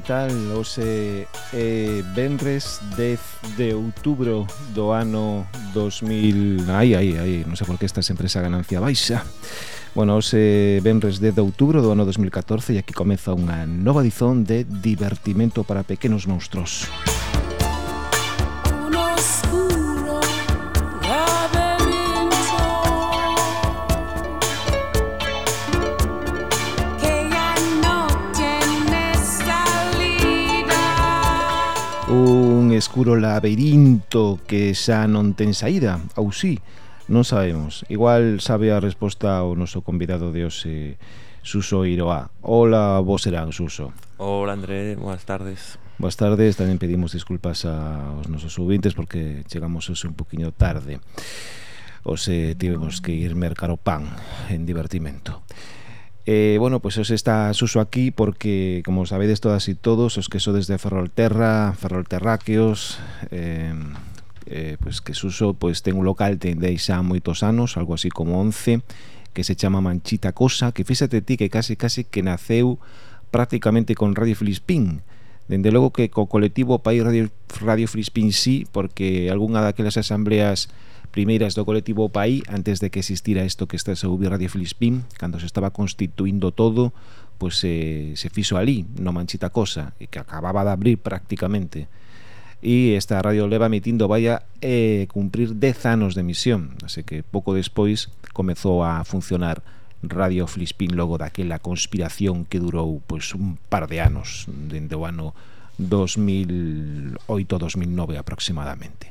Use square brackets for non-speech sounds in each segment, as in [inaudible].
que tal? Ose eh, eh Benres 10 de outubro do ano 2000 Ai, ai, ai, non sei por que esta sempre esa ganancia baixa Bueno, ose eh, Benres 10 de outubro do ano 2014 E aquí comeza unha nova dizón de divertimento para pequenos monstruos Música escuro laberinto que xa non ten saída, ou sí, non sabemos. Igual sabe a resposta o noso convidado de hoxe, Suso Iroa. Hola, vos serán, Suso. Hola, André, boas tardes. Boas tardes, tamén pedimos disculpas aos nosos ouvintes porque chegamos hoxe un poquinho tarde. Hoxe tivemos que ir mercar o pan en divertimento. Eh, bueno, pues os está Suso aquí porque, como sabedes todas y todos, os que sodes de Ferrolterra, Ferrolterráqueos, eh, eh, pues que Suso pues, ten un local tendeis xa moitos anos, algo así como 11, que se chama Manchita Cosa, que fíxate ti que case case que naceu prácticamente con Radio Filispín, Dende logo que co colectivo País Radio, Radio Filispín sí, porque algunha daquelas asambleas primeiras do colectivo PAI antes de que existira isto que está ouvir Radio Filispín cando se estaba constituindo todo pois se, se fixo ali no Manchita Cosa e que acababa de abrir prácticamente e esta radio leva emitindo vai a eh, cumprir 10 anos de emisión, así que pouco despois comezou a funcionar Radio Filispín logo daquela conspiración que durou pois un par de anos, dende o ano 2008-2009 aproximadamente.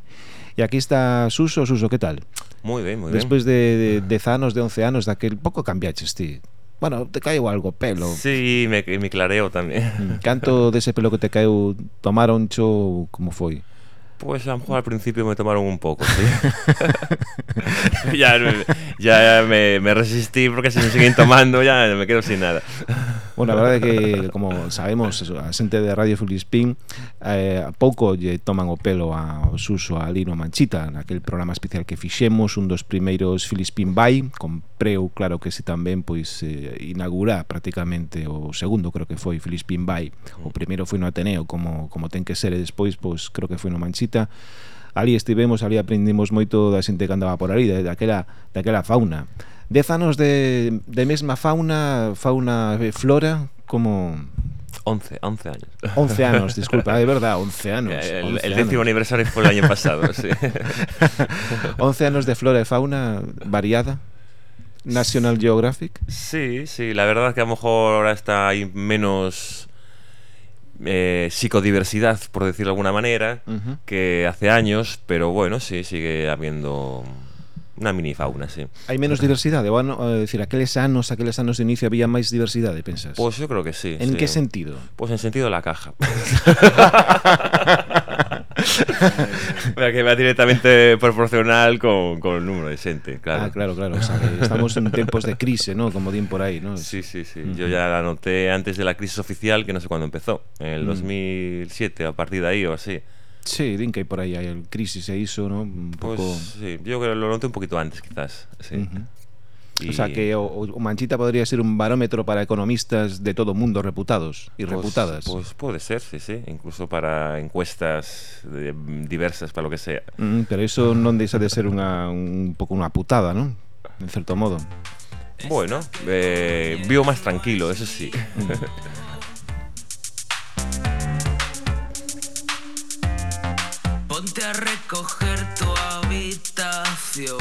E aquí está Suso, Suso, que tal? Moi ben, moi ben. Despois de, de 10 anos, de 11 anos, daquel pouco cambiaches ti. Bueno, te caeu algo pelo. Sí, me, me clareo tamén. Mm, canto dese pelo que te caeu tomaron cho como foi? Pues a lo mejor al principio me tomaron un poco, sí. [laughs] [laughs] ya ya me, me, resistí porque si me siguen tomando ya me quedo sin nada. Bueno, a verdade é que, como sabemos, a xente de Radio Filispín eh, pouco lle toman o pelo ao Suso a Lino Manchita naquel programa especial que fixemos, un dos primeiros Filispín Vai, con Preu, claro que si tamén pois eh, inaugura prácticamente o segundo, creo que foi Filispín Vai. O primeiro foi no Ateneo, como, como ten que ser, e despois pois creo que foi no Manchita ali estivemos, ali aprendimos moito da xente que andaba por ali, daquela, daquela fauna Dez anos de, de mesma fauna, fauna e flora, como... 11, 11 años. 11 anos, [laughs] disculpa, de verdad, 11 anos. El, 11 el décimo aniversario fue el año pasado, sí. [laughs] 11 anos de flora e fauna variada. National Geographic. Sí, sí, la verdad que a lo mejor ahora está ahí menos eh, psicodiversidad, por decirlo de alguna manera, uh -huh. que hace años, pero bueno, sí, sigue habiendo Una mini fauna, sí. Hai menos diversidade? Bueno, é dicir, aqueles anos, aqueles anos de inicio había máis diversidade, pensas? Pois pues yo creo que sí. En sí. que sentido? Pois pues en sentido de la caja. [laughs] que va directamente proporcional con, con el número de xente, claro. Ah, claro, claro. O sea, estamos en tempos de crise, ¿no? Como din por ahí, ¿no? Sí, sí, sí. Yo ya la noté antes de la crisis oficial, que no sé cuándo empezó. En el -huh. 2007, a partir de ahí o así. Sí, din que hai por aí hai crisis e iso, ¿no? Un poco... Pues, sí, yo creo que lo noté un poquito antes, quizás. Sí. Uh -huh. Y... O sea, que o, o Manchita podría ser un barómetro para economistas de todo mundo reputados y pues, reputadas. Pues puede ser, sí, sí. Incluso para encuestas de, diversas, para lo que sea. Mm, pero eso non deixa de ser unha, un pouco unha putada, ¿no? En certo modo. Bueno, eh, vivo más tranquilo, eso sí. A recoger tu habitación.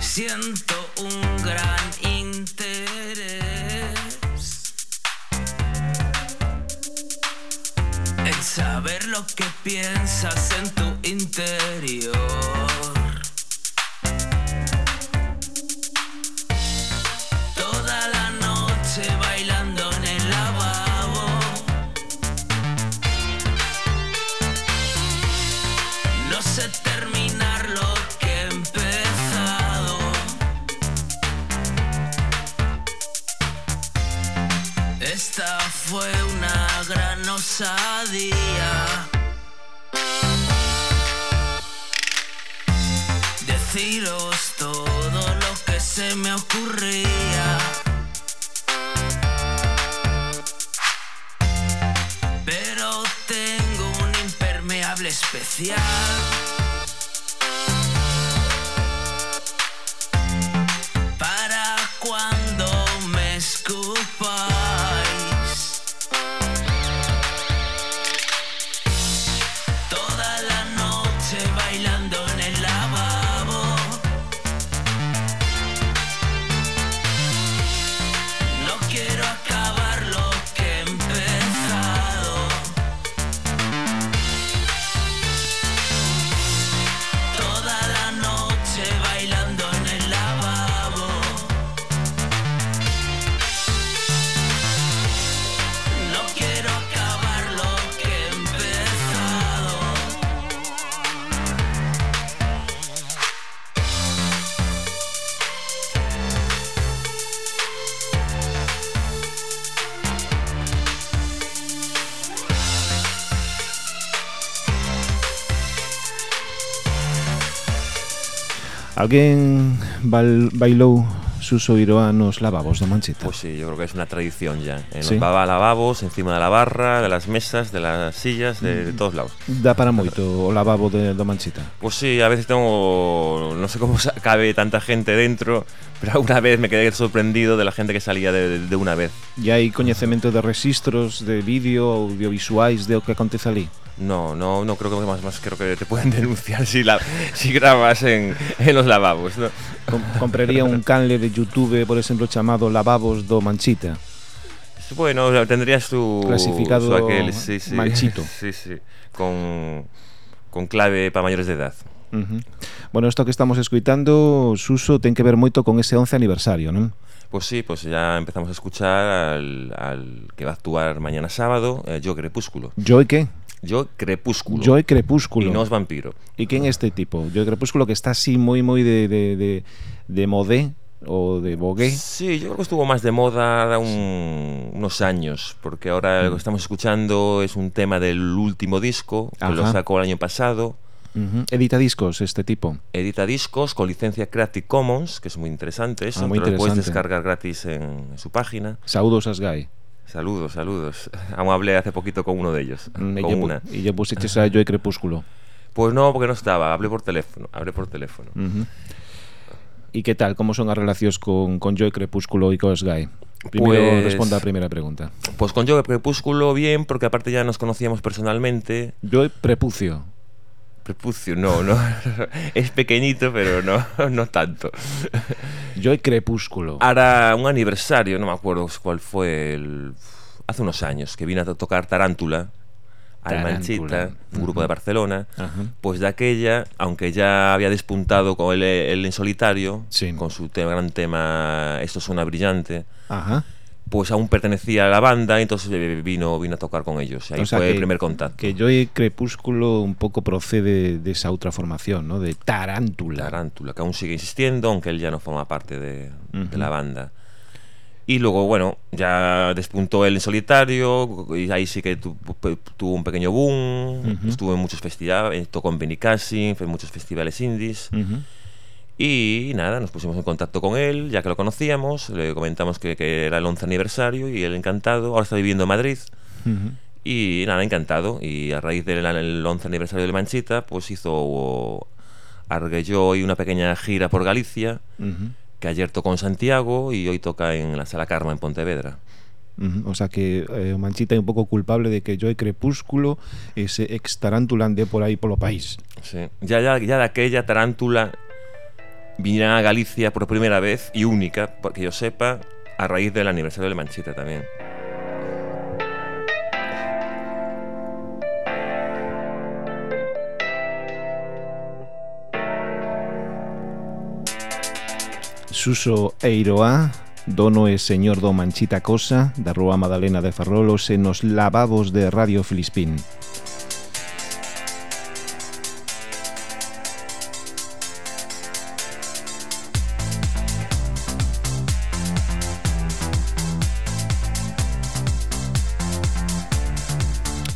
Siento un gran interés en saber lo que piensas en Alguén bailou Suso Iroa nos lavabos do Manchita? Pois pues sí, yo creo que es una tradición ya. Eh, sí. Nos lava lavabos, encima da la barra, de las mesas, de las sillas, de, de todos lados. Dá para moito o lavabo de, do Manchita? Pois pues sí, a veces tengo... No sé cómo cabe tanta gente dentro, pero unha vez me quedé sorprendido de la gente que salía de, de una vez. E hai coñecemento de registros de vídeo, audiovisuais, de o que acontece ali? No, no, no creo que más, más creo que te pueden [laughs] denunciar si, la, si grabas en, en los lavabos. ¿no? Com compraría un canle de YouTube, por exemplo, chamado Lavabos do Manchita. Bueno, tendrías tu. Clasificado su aquel, sí, sí. manchito. [laughs] Sí, sí. Con, con clave para mayores de edad. Uh -huh. Bueno, isto que estamos escuitando, Suso, ten que ver moito con ese 11 aniversario, non? Pues sí, pues ya empezamos a escuchar al, al que va a actuar mañana sábado, eh, Yo Crepúsculo. Que? Yo Crepúsculo. Joy Crepúsculo. Y no es vampiro. E quen é este tipo? Joy Crepúsculo que está así moi moi de, de, de, de modé o de bogué. Sí, yo creo que estuvo más de moda un- unos años, porque ahora lo que estamos escuchando es un tema del último disco, que lo sacó el año pasado. Uh -huh. Edita discos este tipo. Edita discos con licencia Creative Commons, que es muy interesante eso, Ah, muy te lo puedes interesante. descargar gratis en su página. Saúdos as gai. Saludos, saludos. Aún hablé hace poquito con uno de ellos, Mm, con lle, pu- una. e lle pusiches a Joy Crepúsculo. Pues no, porque no estaba, hablé por teléfono, hablé por teléfono. Uh -huh. E que tal? Como son as relacións con, con Joy Crepúsculo e cos gai? Primeiro Pues- responda a primeira pregunta. Pues con Yo Crepúsculo bien, porque aparte ya nos conocíamos personalmente. Joy Prepucio. Prepucio, no, no. [laughs] es pequeñito, pero no, [laughs] no tanto. [laughs] Joy Crepúsculo. Ahora, un aniversario, no me acuerdo cuál fue, el- hace unos años, que vino a tocar Tarántula, al. Manchita, un grupo de Barcelona. Pues de aquella, aunque ya había despuntado con él, él en solitario, Sí. con su te- gran tema Esto suena brillante, Ajá. Pues aún pertenecía a la banda, entonces eh, vino, vino a tocar con ellos. Y ahí O sea fue que- el primer contacto. Que Joy Crepúsculo un pouco procede desa outra formación, ¿no? De Tarántula. Tarántula, que aún sigue insistiendo, aunque él ya no forma parte de, de Ujú. la banda. Y luego, bueno, ya despuntó él en solitario, y ahí sí que tu- tuvo un pequeño boom, Ujú. estuvo en muchos festivales, tocó en Benicassim, fue en muchos festivales indies, Ujú. Y nada, nos pusimos en contacto con él, ya que lo conocíamos, le comentamos que, que era el 11 aniversario, y él encantado, ahora está viviendo en Madrid, Ujú. y nada, encantado. Y a raíz del el 11 aniversario de Manchita, pues hizo Arguelló y una pequeña gira por Galicia, Ujú. que ayer tocó en Santiago y hoy toca en la Sala Karma en Pontevedra. Ujú. O sea que eh, Manchita é un pouco culpable de que Joy Crepúsculo ese ex Tarántula ande por aí polo país. Sí. Ya, ya, ya de aquella tarántula vinieron a Galicia por primera vez y única, porque yo sepa, a raíz del aniversario de Manchita también. Suso Eiroa, dono e señor do Manchita Cosa, da Rúa Madalena de Ferrolos e nos lavabos de Radio Filispín.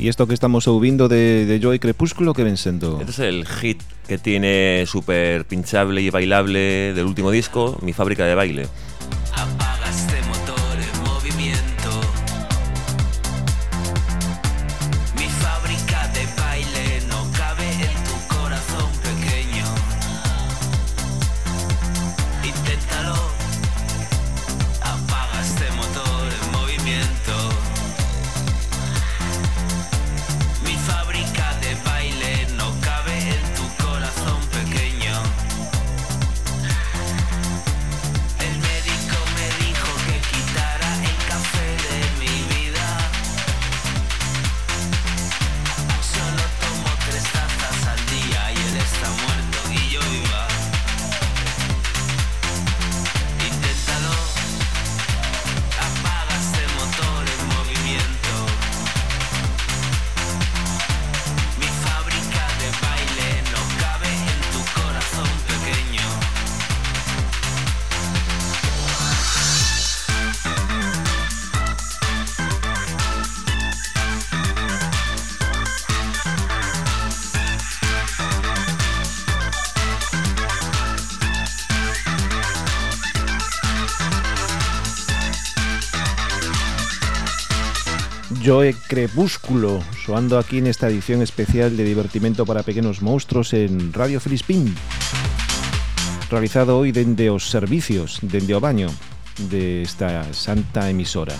Y esto que estamos ouvindo de, de Joy Crepúsculo, que ven sendo? Este es el hit que tiene súper pinchable y bailable del último disco, Mi fábrica de baile. Joe Crepúsculo, soando aquí nesta edición especial de Divertimento para Pequenos Monstruos en Radio Filispín. Realizado hoy dende os servicios, dende o baño desta santa emisora.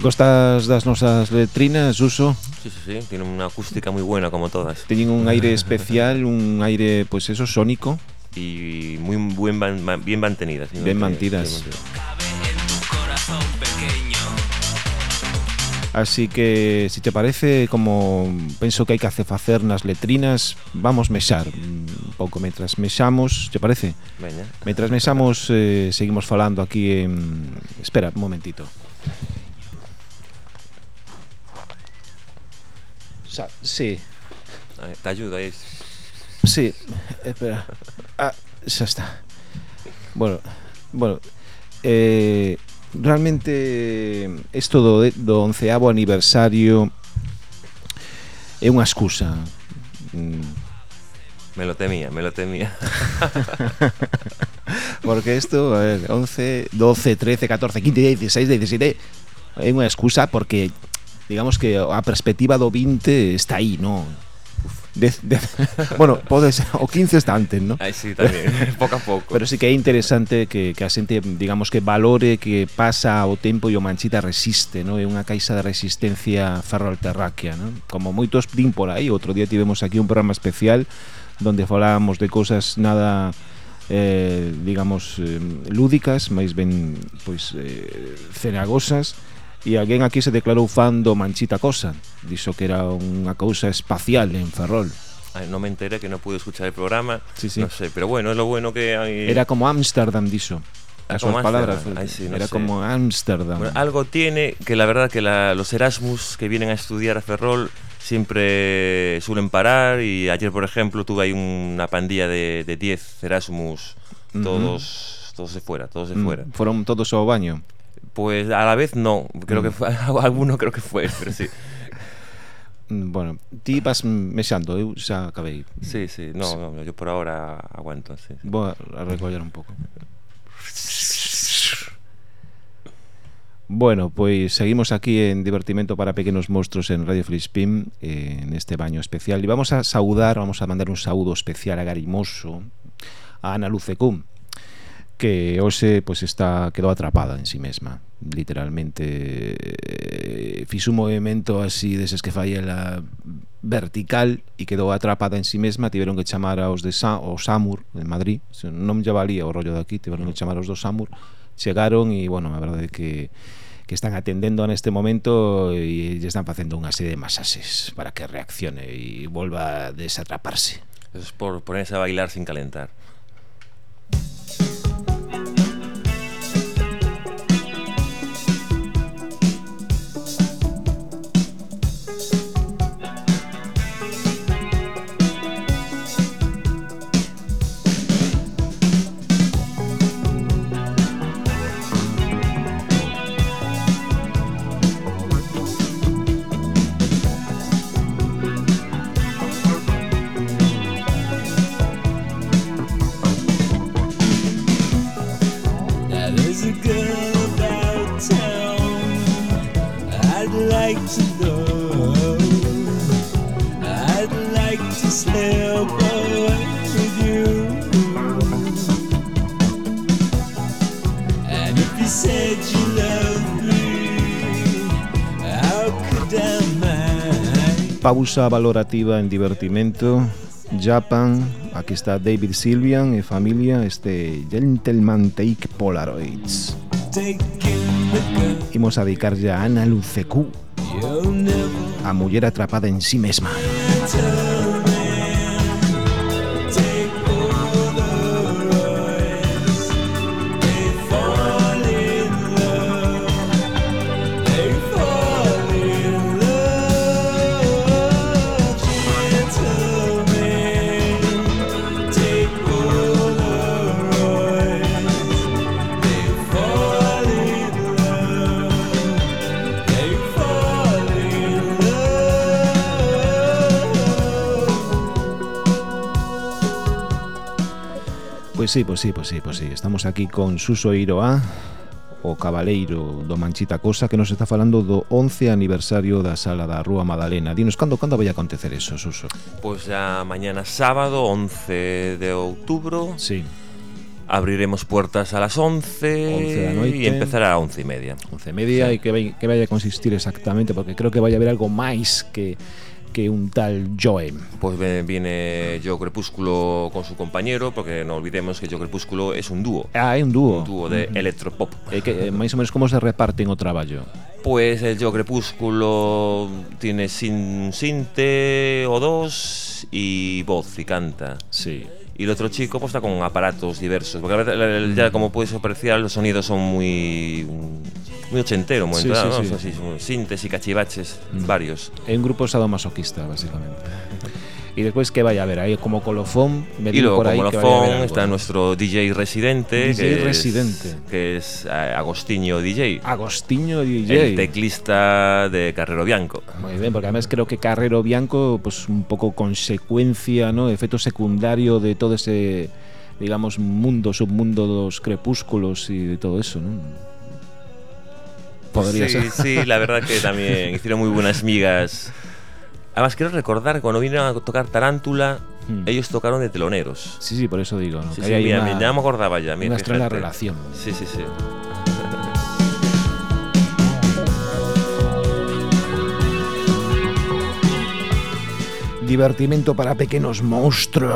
Gostas das nosas letrinas, Uso? Sí, sí, sí, tiene una acústica muy buena como todas. Teñen un aire especial, un aire, pues eso, sónico. y muy buen, bien mantenidas. ¿sí? Bien mantenidas. Así que, si te parece, como penso que hai que hacer facer nas letrinas, vamos mexar un pouco mentras mexamos, te parece? Veña. Mentras mexamos eh, seguimos falando aquí en... Espera, un momentito. Sa sí. Te ayudo, eh? Sí, espera ah, xa está. Bueno, bueno, eh, realmente isto do, do onceavo aniversario é unha excusa. Mm. Me lo temía, me lo temía. [laughs] Porque isto a ver, 11, 12, 13, 14, 15, 16, 17 É unha excusa porque digamos que a perspectiva do 20 está aí, non? 10, 10, [laughs] bueno, ser o 15 estantes, ¿no? Ay, sí, tamén, [laughs] pouco a pouco. Pero sí que é interesante que, que a xente, digamos, que valore que pasa o tempo e o Manchita resiste, ¿no? É unha caixa de resistencia ferroalterráquea, ¿no? Como moitos din por aí, outro día tivemos aquí un programa especial donde falábamos de cosas nada eh, digamos eh, lúdicas, máis ben pois eh, cenagosas, e alguén aquí se declarou fan do Manchita Cosa dixo que era unha cousa espacial en Ferrol Ay, no me enteré que no pude escuchar el programa sí, sí. no sé, pero bueno, es lo bueno que hay... era como Amsterdam, dixo a sus palabras. Ay, sí, no era sé. como Ámsterdam. Bueno, algo tiene que la verdad que la, los Erasmus que vienen a estudiar a Ferrol siempre suelen parar y ayer, por ejemplo, tuve ahí una pandilla de 10 Erasmus, todos, todos de fuera, todos de mm, fuera. Fueron todos ao baño. Pues a la vez no. Creo Mm. que fue [laughs] alguno creo que fue pero sí. [laughs] Mm, Bueno, ti vas mexando, eu xa acabei. Sí sí no, no yo por ahora aguanto sí, sí. Vou a a recoller un pouco Bueno, pois seguimos aquí en Divertimento para Pequenos Monstruos en Radio Flispín eh, neste baño especial. E vamos a saudar, vamos a mandar un saúdo especial a Garimoso a Ana Lucecún que hoxe pois está quedou atrapada en si sí mesma, literalmente eh, fixo un movimento así deses que fai ela vertical e quedou atrapada en si sí mesma, tiveron que chamar aos de Sa o Samur de Madrid, non lle valía o rollo de aquí, tiveron que chamar aos do Samur, chegaron e bueno, a verdade é que que están atendendo neste momento e lle están facendo unha serie de masaxes para que reaccione e volva a desatraparse. Es por ponerse a bailar sin calentar. pausa valorativa en divertimento Japan, aquí está David Silvian e familia este Gentleman Take Polaroids. Imos a dedicar ya a Ana Lucecú A muller atrapada en sí mesma. Música sí, pois sí, pois sí, pois sí. Estamos aquí con Suso Iroa, o cabaleiro do Manchita Cosa que nos está falando do 11 aniversario da sala da Rúa Madalena. Dinos, cando, cando vai acontecer eso, Suso? Pois a mañana sábado, 11 de outubro. Sí. Abriremos puertas a las 11, 11 da noite. y empezará a 11 y media. 11 y media sí. y que, vai, que vaya a consistir exactamente, porque creo que vaya a haber algo máis que que un tal Joe. Pues viene Joe Crepúsculo con su compañero, porque no olvidemos que Joe Crepúsculo es un dúo. Ah, é un dúo. Un dúo de electropop. E que, eh, máis ou menos como se reparten o traballo? Pues el Joe Crepúsculo tiene sin sinte o dos y voz y canta. Sí. y el otro chico pues está con aparatos diversos porque a veces ya como puedes apreciar los sonidos son muy muy ochentero, muy Sí, entonado, sí, ¿no? sí. Así, y cachivaches varios. É un grupo sadomasoquista, básicamente E despois que vai a haber aí como colofón me Y luego por como que vai a haber lofón algo. está nuestro DJ residente, DJ que residente. es, que es eh, Agostinho DJ, Agostinho DJ el teclista de Carrero Bianco. Muy bien, porque además creo que Carrero Bianco, pues un poco consecuencia, ¿no? Efecto secundario de todo ese, digamos, mundo, submundo de los crepúsculos y de todo eso, ¿no? Podría sí, ser. sí, la verdad que también [laughs] hicieron muy buenas migas. Además, quiero recordar que cuando vinieron a tocar Tarántula, Hmm. ellos tocaron de teloneros. Sí, sí, por eso digo, ¿no? Sí, Que sí, hay ahí mira, una- mira, ya me acordaba ya. Mira, una extraña relación. Sí, sí, sí. [laughs] divertimento para pequenos monstruos.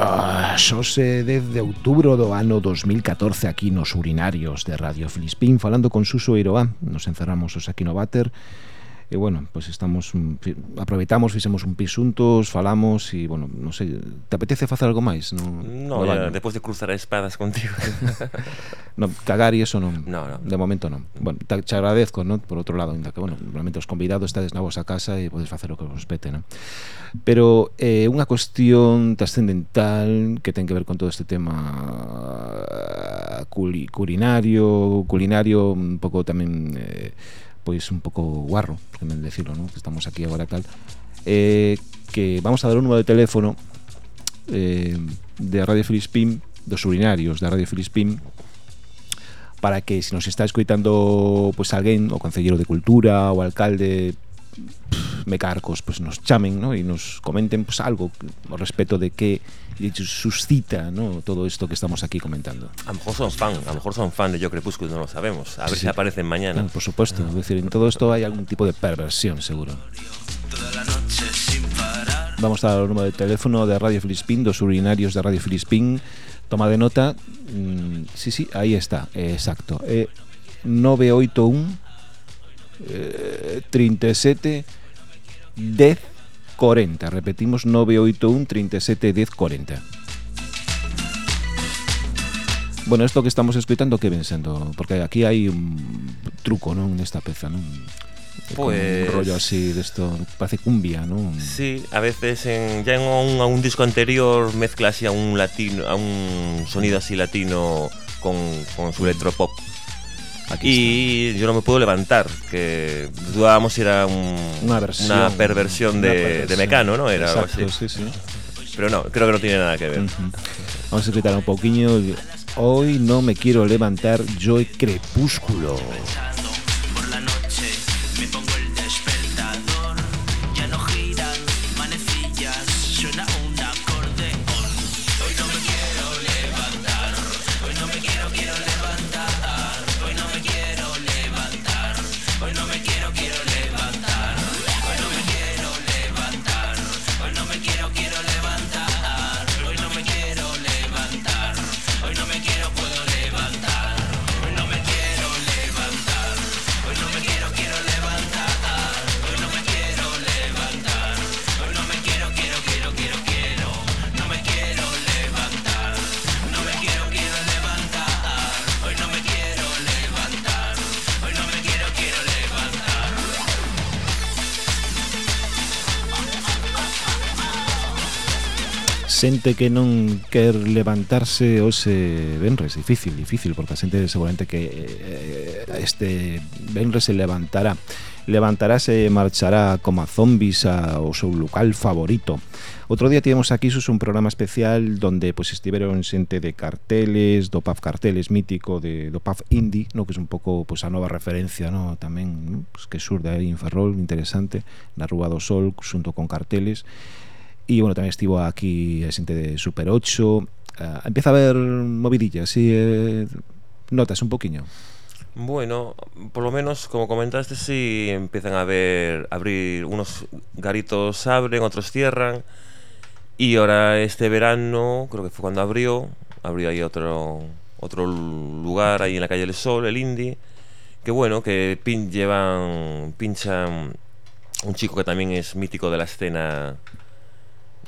Ose 10 de outubro do ano 2014 aquí nos urinarios de Radio Filispín Falando con Suso Eiroa. Nos encerramos os aquí no váter e bueno, pois pues estamos un, aproveitamos, fixemos un pisuntos, falamos e bueno, non sei, te apetece facer algo máis? No, no, no ya, de cruzar espadas contigo. [laughs] no, cagar e eso non. No, no. De momento non. Bueno, te, te agradezco, non? Por outro lado, ainda que bueno, realmente os convidados estades na vosa casa e podes facer o que vos pete, non? Pero eh, unha cuestión trascendental que ten que ver con todo este tema eh, culi culinario, culinario un pouco tamén eh, pois un pouco guarro, que men decirlo, ¿no? que estamos aquí agora tal, eh, que vamos a dar un número de teléfono eh, de Radio Filispín, dos urinarios da Radio Filispín, para que se nos está escoitando pues, alguén, o Concelleiro de Cultura, o alcalde, pff, mecarcos, pues nos chamen, ¿no? E nos comenten pues algo ao respecto de lle suscita, ¿no? todo isto que estamos aquí comentando. A lo mejor son fan, a lo mejor son fan de Yo Crepúsculo, no lo sabemos. A ver Sí. si aparecen mañana. Por supuesto, es decir, en todo esto hay algún tipo de perversión, seguro. Vamos a dar o número de teléfono de Radio Filispín, dos urinarios de Radio Filispín. Toma de nota. Mm, sí, sí, ahí está, eh, exacto. Eh, 981 eh, 37 10 40. Repetimos 981 37 10 40. Bueno, esto que estamos escoitando que ven sendo? Porque aquí hai un truco, non, nesta peza, non? Pues- un rollo así de esto, parece cumbia, non? Sí, a veces en, ya en un, a un disco anterior mezcla así a un latino, a un sonido así latino con, con su electropop. Aquí Y yo no me puedo levantar, que dudábamos si era un- Una versión. una perversión una de, perversión. de Mecano, ¿no? Era algo Exacto, así. sí, sí. Pero no, creo que no tiene nada que ver. Vamos a escuchar un poquillo. Hoy no me quiero levantar, yo crepúsculo. xente que non quer levantarse hoxe Benres, difícil, difícil, porque a xente seguramente que eh, eh este Benres se levantará levantarase e marchará como a zombis ao seu local favorito. Outro día tivemos aquí sus un programa especial donde pues estiveron xente de carteles, do pub carteles mítico de do pub indie, no que é un pouco pues a nova referencia, no, tamén, ¿no? pues, que surde aí en Ferrol, interesante, na Rúa do Sol, xunto con carteles E, bueno, tamén estivo aquí a xente de Super 8. Uh, empieza a haber movidillas, así, eh, notas un poquinho. Bueno, por lo menos, como comentaste, sí empiezan a ver, abrir unos garitos abren, otros cierran. Y ahora este verano, creo que fue cuando abrió, abrió ahí otro otro lugar ahí en la calle del Sol, el Indie, que bueno, que pin, llevan pinchan un chico que también es mítico de la escena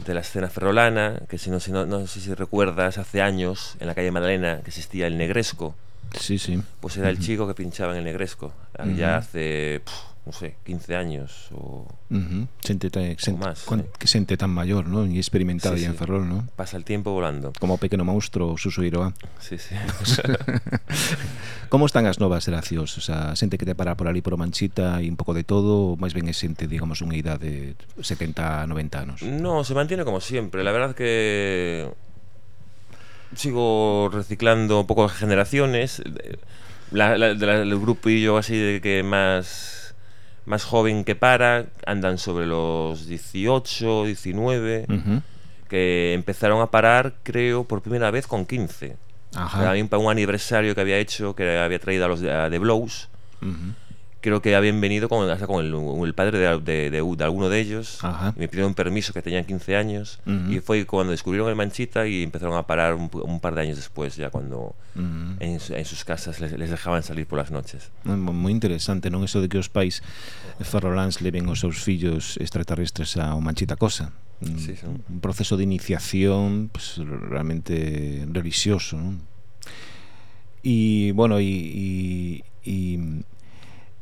de la escena ferrolana, que si no, si no, no sé si recuerdas, hace años en la calle Madalena que existía el Negresco. Sí, sí. Pues era el chico que pinchaba en el Negresco. Ya hace, non sei, 15 años o uh -huh. xente tan, sente, más, cuan, sí. que tan maior, ¿no? E experimentada sí, sí. en Ferrol, ¿no? Pasa el tiempo volando. Como o pequeno monstro Suso Iroa. Sí, sí. [laughs] Como están as novas xeracións? O sea, xente que te para por ali por Manchita e un pouco de todo, máis ben é xente, digamos, unha idade de 70, 90 anos? No, se mantiene como siempre. La verdad que sigo reciclando un pouco as generaciones. La, la, la, el grupillo así de que máis más joven que para, andan sobre los 18, 19, uh -huh. que empezaron a parar, creo, por primera vez con 15. Ajá. Para un aniversario que había hecho, que había traído a los de, a The Blows. Uh -huh creo que habían venido con, hasta con, el, con el, padre de, de, de, de, alguno de ellos. Ajá. Y me pidieron permiso, que tenían 15 años. Uh -huh. Y fue cuando descubrieron el Manchita y empezaron a parar un, un par de años después, ya cuando uh -huh. en, en, sus casas les, les, dejaban salir por las noches. Moi interesante, non? Eso de que os pais eh, ferroláns leven os seus fillos extraterrestres ao Manchita Cosa. Sí, sí. Un proceso de iniciación pues, realmente religioso, non? Y, bueno, y, y, y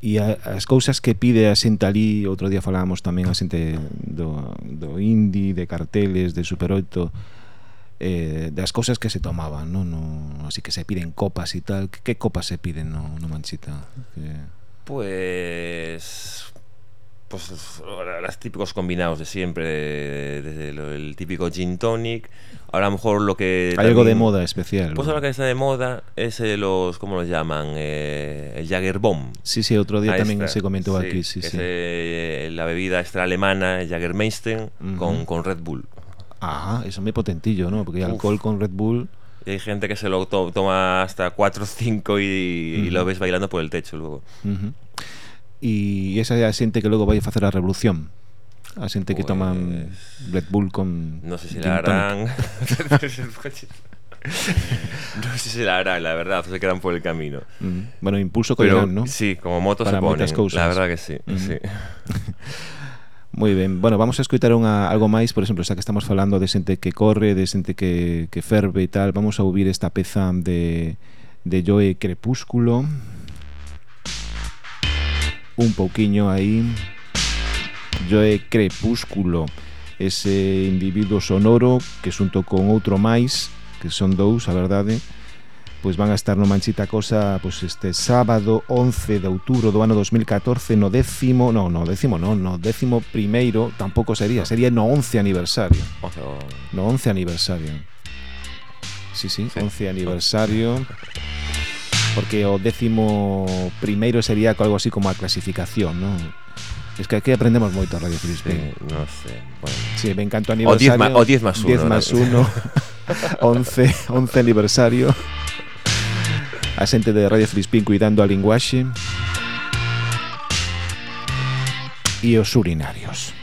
e a, as cousas que pide a xente ali, outro día falábamos tamén a xente do, do indie, de carteles, de Super 8, eh, das cousas que se tomaban, no? No, así que se piden copas e tal. Que, que copas se piden no, no Manchita? Que... Pues Pues los típicos combinados de siempre, de- desde el típico gin tonic. Ahora a lo mejor lo que. Hai algo de también- moda especial Pues ahora que está de moda es eh, los. ¿Cómo los llaman? Eh, el Jagger Bomb. Sí, sí, outro día tamén está. se comentou aquí Sí, sí. es eh, la bebida extra alemana, el Jagermeister, Ujú. con, con Red Bull. Ah, eso me potentillo, ¿no? Porque Uf. alcohol con Red Bull Y hay gente que se lo to- toma hasta 4 o 5 y, y lo ves bailando por el techo luego. Uh -huh. E esa é a xente que logo vai facer a revolución A xente que toman Pues, Red Bull con No sé si la harán. [laughs] no sé si la harán, la verdad, se quedan por el camino. Mm. Bueno, impulso Pero ¿no? sí, como moto Para se ponen. cousas. La verdad que sí, Ujú. sí. [laughs] Moi ben, bueno, vamos a escoitar unha, algo máis Por exemplo, xa que estamos falando de xente que corre De xente que, que ferve e tal Vamos a ouvir esta peza de, de Joe Crepúsculo un pouquiño aí. Joe Crepúsculo. Ese individuo sonoro que xunto con outro máis que son dous, a verdade pois van a estar no Manchita Cosa pois este sábado 11 de outubro do ano 2014 no décimo, no, no décimo non, no décimo primeiro tampouco sería, sería no 11 aniversario. No 11 aniversario. Sí, sí, sí. 11 aniversario porque o décimo primeiro sería algo así como a clasificación, ¿no? Es que aquí aprendemos moito a Radio Filispín. Sí, no sé. Bueno. Sí, me encantó aniversario. O 10 más 1. 10 más 1. 11, 11 aniversario. A xente de Radio Filispín cuidando a linguaxe. E os urinarios.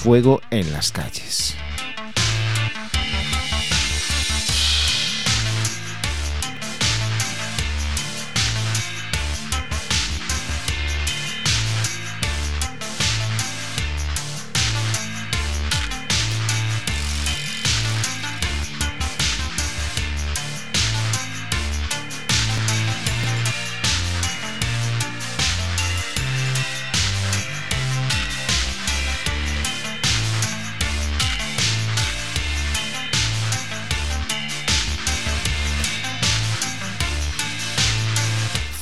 Fuego en las calles.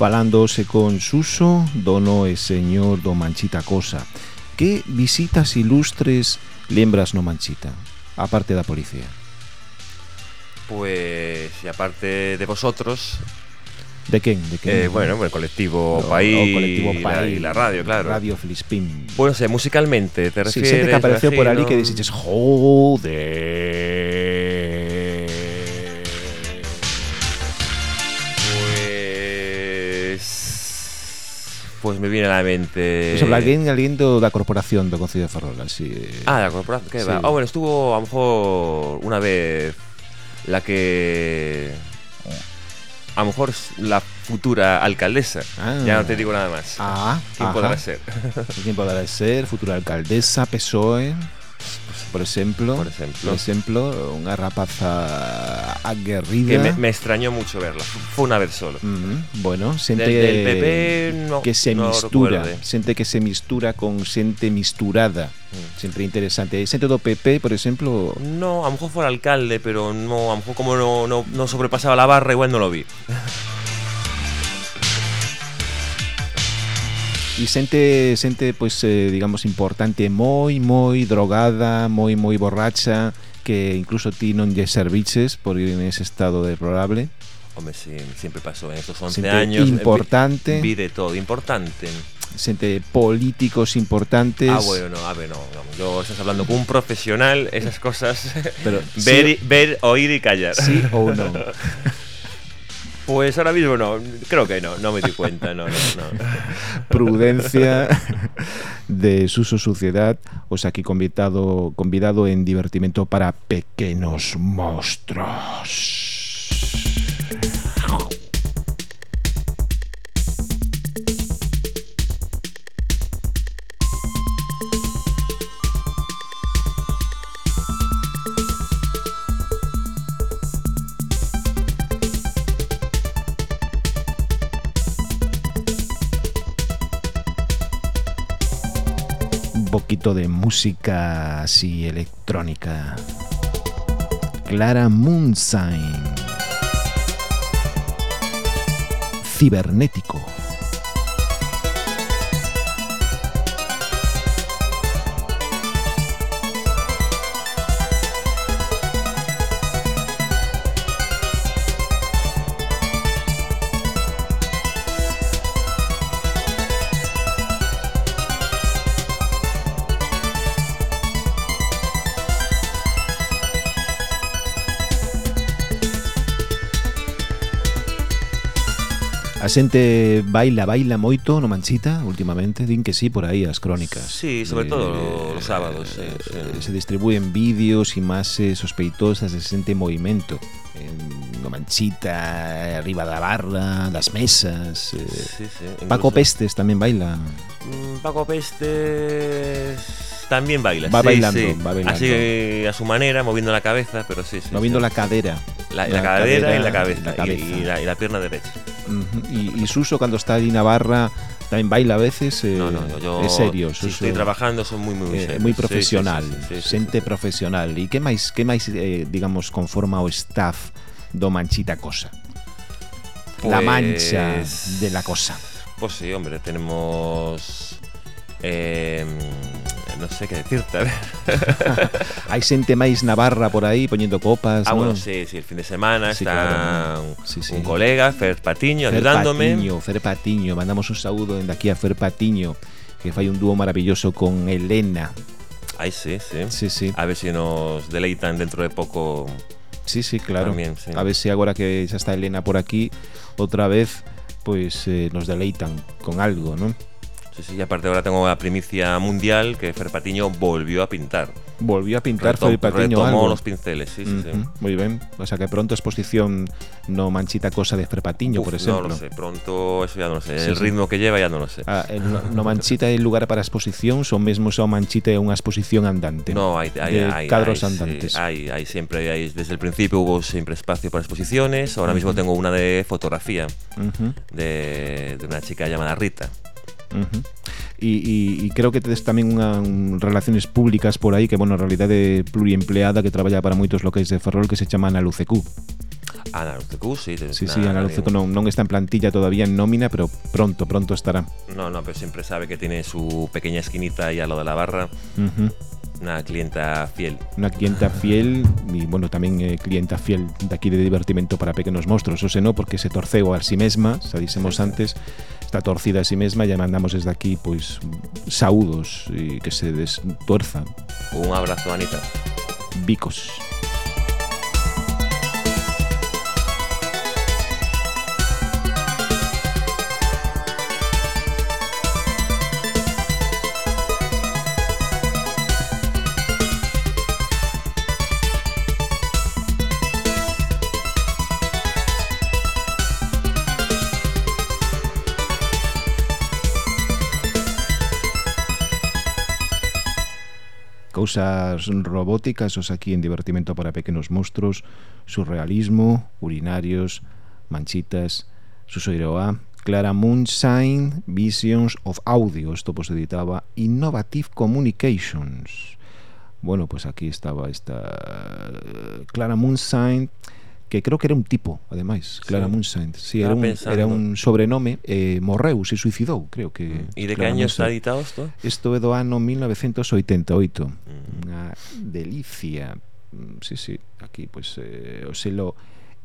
Falándose con Suso, dono e señor do Manchita Cosa. Que visitas ilustres lembras no Manchita, aparte da policía? Pues, y aparte de vosotros, De quen? De quen? eh, bueno, el colectivo O- País, o colectivo y la- País, y la radio, claro. Radio Filispín. Bueno, sé, musicalmente, te Sí, refieres. xente que apareceu por imagino? que dixeches Joder Pues. Pues me viene a la mente. Exemplo, alguén, alguén do, da corporación do Concello de Ferrol así, Ah, la corporación. ¿qué Sí. va? Ah, bueno, estuvo a lo mejor una vez la que. A lo mejor la futura alcaldesa. Ah. Ya no te digo nada más. Ah, ¿Quién ajá. podrá ser? ¿Quién podrá ser? Futura alcaldesa, PSOE Por exemplo Por exemplo. Por exemplo, unha rapaza que aguerrida me, me extrañó mucho verla. Fue una vez solo. Mm, Bueno, xente Del, del PP no. que se no mistura, recuerde. xente que se mistura con xente misturada. Mm. Sempre interesante. Xente do PP, por exemplo, No, a lo mejor fue el alcalde, pero no, a lo mejor como no, no, no sobrepasaba la barra, igual no lo vi. [laughs] E xente, xente pois, eh, digamos, importante moi, moi drogada, moi, moi borracha que incluso ti non lle serviches por ir en ese estado deplorable Hombre, sí, siempre pasó en estos 11 Xente años. eh, vi- importante. Vi, de todo, importante. xente políticos importantes Ah, bueno, no, a ver, no, no. Yo estás hablando con un profesional, esas cosas. Pero [laughs] ver, sí- y- ver, oír y callar. sí ou non [laughs] Pues ahora mismo no, creo que no, no me di cuenta, no, no, no. [laughs] prudencia de Suso Suciedad os aquí convidado convidado en divertimento para pequenos monstruos poquito de música así electrónica. Clara Moonshine. Cibernético. Xente baila, baila moito no Manchita últimamente, din que sí por aí as crónicas. Sí, sobre Eh, todo los sábados, sí, eh, sí. Se distribuyen vídeos, imaxes sospeitosas de xente en movimento. En, no Manchita, arriba da barra, das mesas. Eh, Sí, sí. Paco incluso- Pestes tamén baila. Mm, Paco Pestes también baila. Va sí, bailando, sí. va bailando. Así a su manera, moviendo la cabeza, pero sí, sí. moviendo sí. la cadera. La, la cadera y la cabeza. la y- cabeza. Y, la, y la pierna derecha. Y, y Suso cuando está en Navarra también baila a veces. eh, No, no, yo, yo es serio. si Suso, estoy trabajando, son muy, muy, eh, sí, sí, profesional, sí, sí, sí, xente sí. profesional. E que máis que máis eh, digamos conforma o staff do Manchita Cosa? La Pues- mancha de la cosa. Pues sí, hombre, tenemos. No sé qué decirte. [laughs] Hai xente máis navarra por aí poñendo copas, Ah, bueno, sí, sí, el fin de semana Sí, está claro. un, Sí, sí. un colega, Fer Patiño, Fer ayudándome. Patiño, Fer Patiño, mandamos un saúdo dende aquí a Fer Patiño, que fai un dúo maravilloso con Elena. Ay, sí, sí. Sí, sí. A ver si nos deleitan dentro de poco. Sí, sí, claro. También, sí. A ver si agora que xa está Elena por aquí outra vez, pois eh, nos deleitan con algo, non? Sí, sí, y aparte ahora tengo la primicia mundial que Fer Patiño volvió a pintar. Volvió a pintar Retom- Fer Patiño retomó algo. los pinceles, sí, sí, Moi ben. O sea que pronto exposición no Manchita Cosa de Fer Patiño, Uf, por exemplo. No lo sé, pronto eso ya no lo sé. Sí, el ritmo que lleva ya no lo sé. Ah, en no, no Manchita é lugar para exposicións ou mesmo só Manchita é unha exposición andante? No, hay, hay, de hay, cadros hay, andantes. hay, hay siempre, hay, desde el principio hubo siempre espacio para exposiciones. Ahora mismo tengo una de fotografía de, de una chica llamada Rita. E, e, e creo que tedes tamén unha un, relaciones públicas por aí que, bueno, en realidade pluriempleada que traballa para moitos locais de Ferrol que se chama Ana Lucecú. Ana Lucecu, sí. Sí, sí, Ana nada, Luceco non, non está en plantilla todavía en nómina, pero pronto, pronto estará. No, no, pero siempre sabe que tiene su pequeña esquinita ahí a lo de la barra. Ujú. Una clienta fiel. Una clienta fiel y, bueno, tamén eh, clienta fiel daqui de divertimento para pequenos monstruos, o no porque se torceu a si sí mesma, xa dixemos antes, está torcida a si sí mesma e mandamos desde aquí pois saúdos e que se destuerza. Un abrazo, Anita. Bicos. cousas robóticas os aquí en divertimento para pequenos monstruos surrealismo, urinarios manchitas Susoiroa, Clara Moonshine Visions of Audio isto pues editaba Innovative Communications. Bueno, pues aquí estaba esta eh, Clara Moonshine que creo que era un tipo, ademais, Clara sí. Si, Sí, era, un, pensando. era un sobrenome, eh, morreu, se suicidou, creo que... Mm. E de que año está editado isto? Isto é do ano 1988. Mm. Unha delicia. Mm, sí, sí, aquí, pois, pues, eh, o selo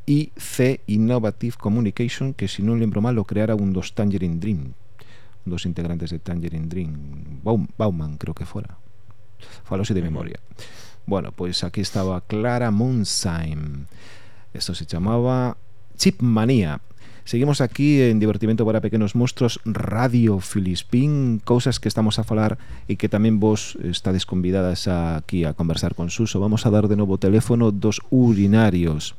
IC Innovative Communication, que, se si non lembro mal, o creara un dos Tangerine Dream, un dos integrantes de Tangerine Dream, Baum, Bauman, creo que fora. Falose de memoria. Bueno, pois pues aquí estaba Clara Moonshine. Esto se chamaba Chipmanía. Seguimos aquí en Divertimento para Pequenos Monstruos Radio Filispín Cousas que estamos a falar e que tamén vos estades convidadas aquí a conversar con Suso. Vamos a dar de novo teléfono dos urinarios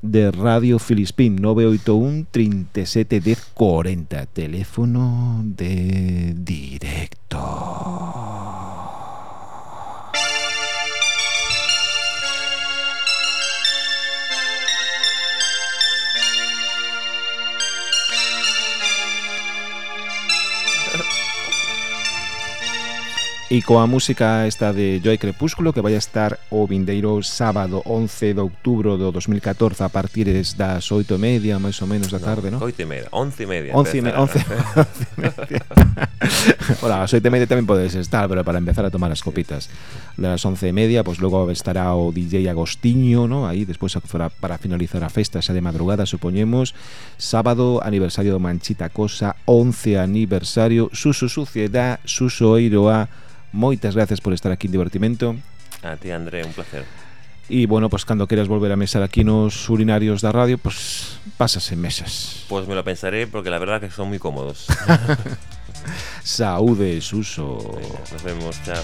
de Radio Filispín 981 37 10 40 Teléfono de directo E coa música esta de Joy Crepúsculo que vai estar o vindeiro sábado 11 de outubro do 2014 a partir das 8 e media máis ou menos da tarde, no, non? 8 e media, 11 e media 11 [laughs] e media, 11 media Ora, as 8 e media tamén podes estar pero para empezar a tomar as copitas das 11 e media, pois logo estará o DJ Agostinho, no? aí despois para finalizar a festa xa de madrugada supoñemos, sábado aniversario do Manchita Cosa, 11 aniversario Suso Suciedad, Suso Eiroa Moitas gracias por estar aquí en Divertimento. A ti, André, un placer. E, bueno, pues cando queras volver a mesar aquí nos urinarios da radio, pues pásase mesas. Pues me lo pensaré porque la verdad que son muy cómodos. [laughs] Saúde, Suso. Venga, nos vemos, chao.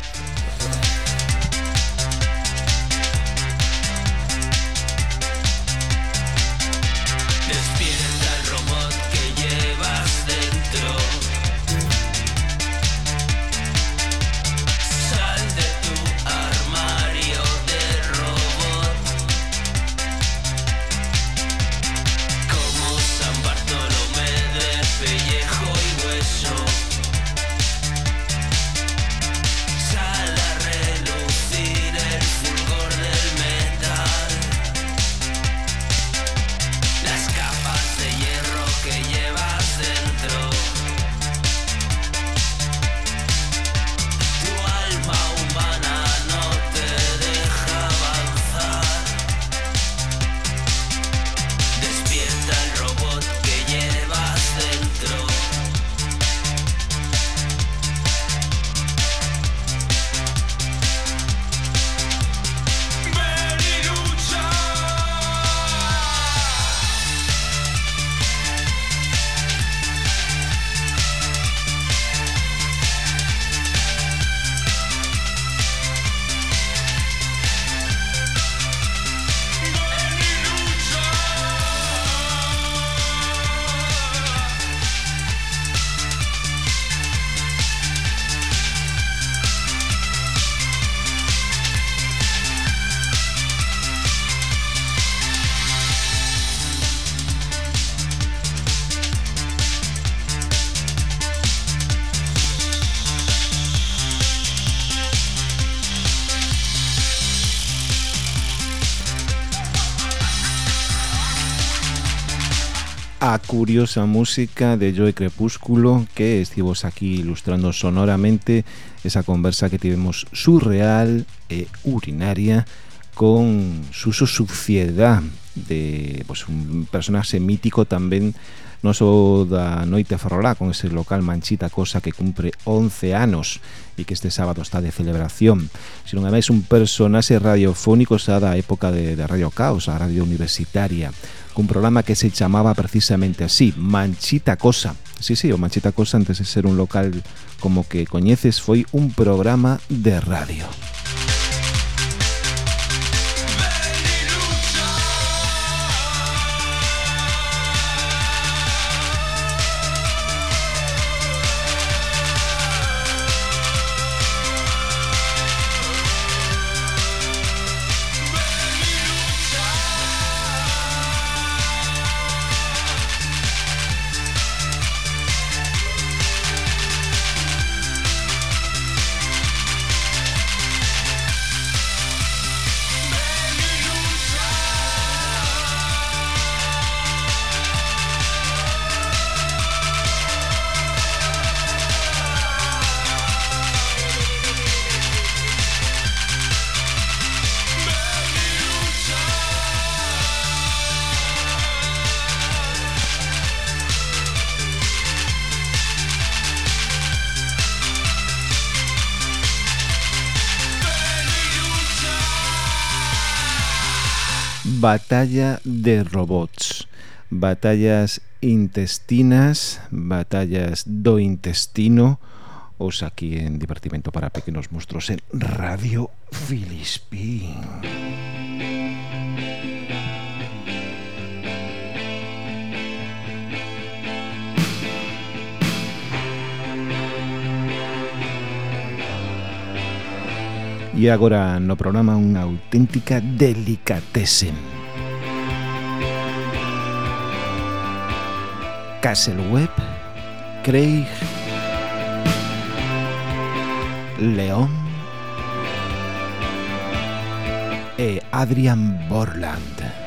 a curiosa música de Joe Crepúsculo que estivos aquí ilustrando sonoramente esa conversa que tivemos surreal e urinaria con Suso Suciedad de pues, un personaxe mítico tamén non só da Noite Ferrolá con ese local Manchita Cosa que cumpre 11 anos e que este sábado está de celebración sino ademais un personaxe radiofónico xa da época de, de Radio Caos, a radio universitaria. Cun programa que se chamaba precisamente así Manchita Cosa. Sí, sí, o Manchita Cosa antes de ser un local como que coñeces foi un programa de radio batalla de robots, batallas intestinas, batallas do intestino, os aquí en Divertimento para Pequenos Monstruos en Radio Filispín. E agora no programa unha auténtica delicatese. Castle Web, Craig, León e Adrian Borland.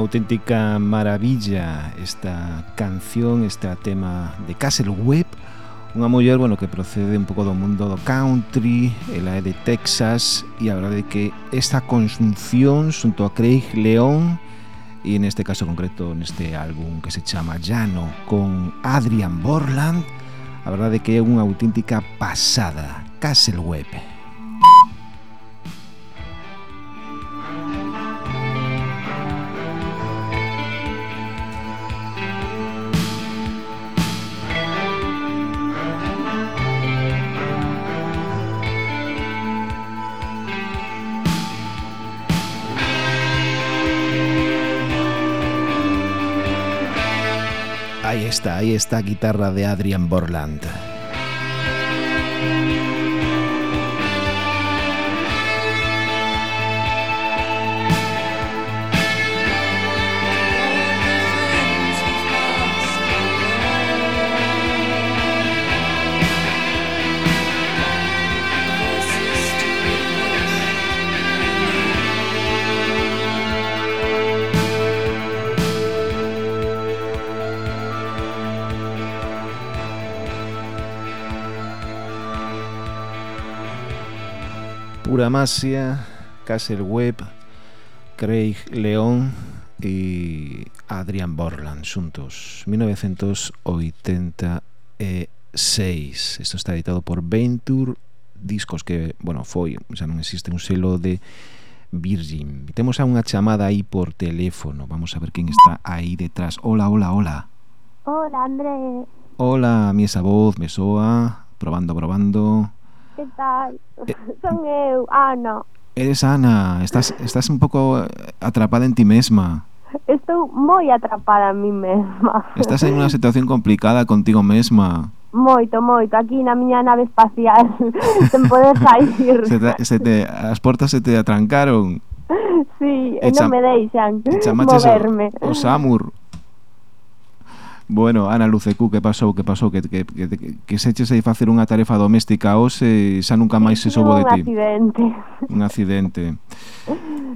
auténtica maravilla esta canción, este tema de Castle Web, unha muller bueno, que procede un pouco do mundo do country, ela é de Texas e a verdade que esta consunción xunto a Craig León e neste caso concreto neste álbum que se chama Llano con Adrian Borland a verdade que é unha auténtica pasada. Castle Web. Ahí está guitarra de Adrian Borland. Laura Masia, Castle Webb, Craig León e Adrian Borland xuntos 1986 isto está editado por Venture Discos que, bueno, foi xa non existe un selo de Virgin. Temos a unha chamada aí por teléfono. Vamos a ver quen está aí detrás. Hola, hola, hola. Hola André hola, mi esa voz me soa. Probando, probando que tal? Eh, [laughs] Son eu, Ana. Eres Ana, estás, estás un pouco eh, atrapada en ti mesma. Estou moi atrapada en mí mesma. Estás en unha [laughs] situación complicada contigo mesma. Moito, moito, aquí na miña nave espacial, [laughs] sen poder sair. Se te, se te, as portas se te atrancaron. Sí, e non me deixan moverme. O, o Samur. Bueno, Ana Lucecu, que pasou, que pasou, que, que, que, que se eches aí facer unha tarefa doméstica hoxe e xa nunca máis se soubo de ti. Un accidente. Un accidente.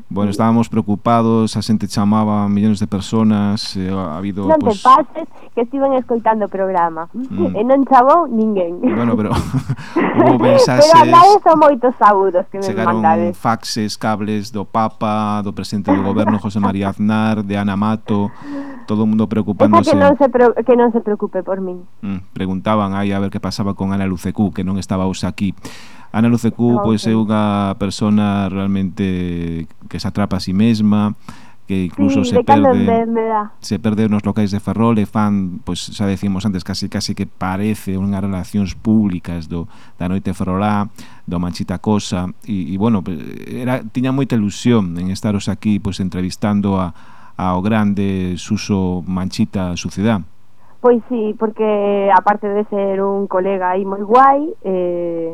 Bueno, estábamos preocupados, a xente chamaba millóns de personas, eh, ha habido... Non pues... te pases, que estiven escoitando o programa, mm. e non chamou ninguén. Bueno, pero [laughs] [laughs] hubo mensaxes... Pero andades son moitos saúdos que me Chegaron mandades. faxes, cables do Papa, do presidente do goberno José María Aznar, de Ana Mato, todo o mundo preocupándose... Esa que non se preocupa pro, que non se preocupe por min. Mm, preguntaban aí a ver que pasaba con Ana Lucecú, que non estaba estábaos aquí. Ana Lucecú no, pois okay. é unha persona realmente que se atrapa a si sí mesma, que incluso sí, se perde vez me se perde nos locais de Ferrol e fan, pois xa decimos antes, casi casi que parece unhas relacións públicas do da noite ferrolá, do Manchita Cosa e, e bueno, era tiña moita ilusión en estaros aquí pois entrevistando a ao grande Suso Manchita Sucidad. Pois sí, porque aparte de ser un colega aí moi guai, eh,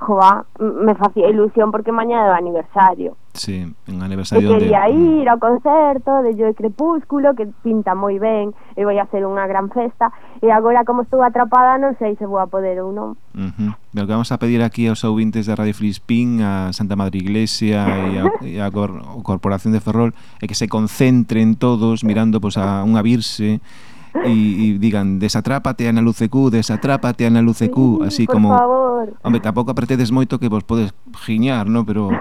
joa, me facía ilusión porque mañá é o aniversario. Sí, en aniversario que quería de... ir ao concerto de Joe Crepúsculo, que pinta moi ben, e vai a ser unha gran festa, e agora como estou atrapada non sei se vou a poder ou non. Uh -huh. Pero que vamos a pedir aquí aos ouvintes da Radio Filispín, a Santa Madre Iglesia e a, e a Cor Corporación de Ferrol, é que se concentren todos mirando pois, a unha virse, e, e digan desatrápate Ana Luce desatrápate Ana Luce sí, así por como favor. Hombre, tampouco apretedes moito que vos podes giñar, ¿no? Pero [laughs]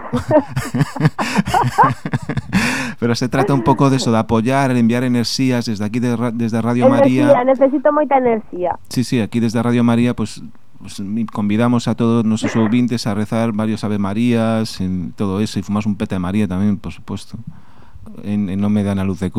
Pero se trata un pouco de eso, de apoyar, enviar enerxías desde aquí de, desde Radio enerxía, María. necesito moita enerxía. Sí, sí, aquí desde Radio María pues pues, convidamos a todos nosos ouvintes a rezar varios Ave Marías, en todo eso, e fumamos un peta de María tamén, por supuesto en, en nome de Ana Luz de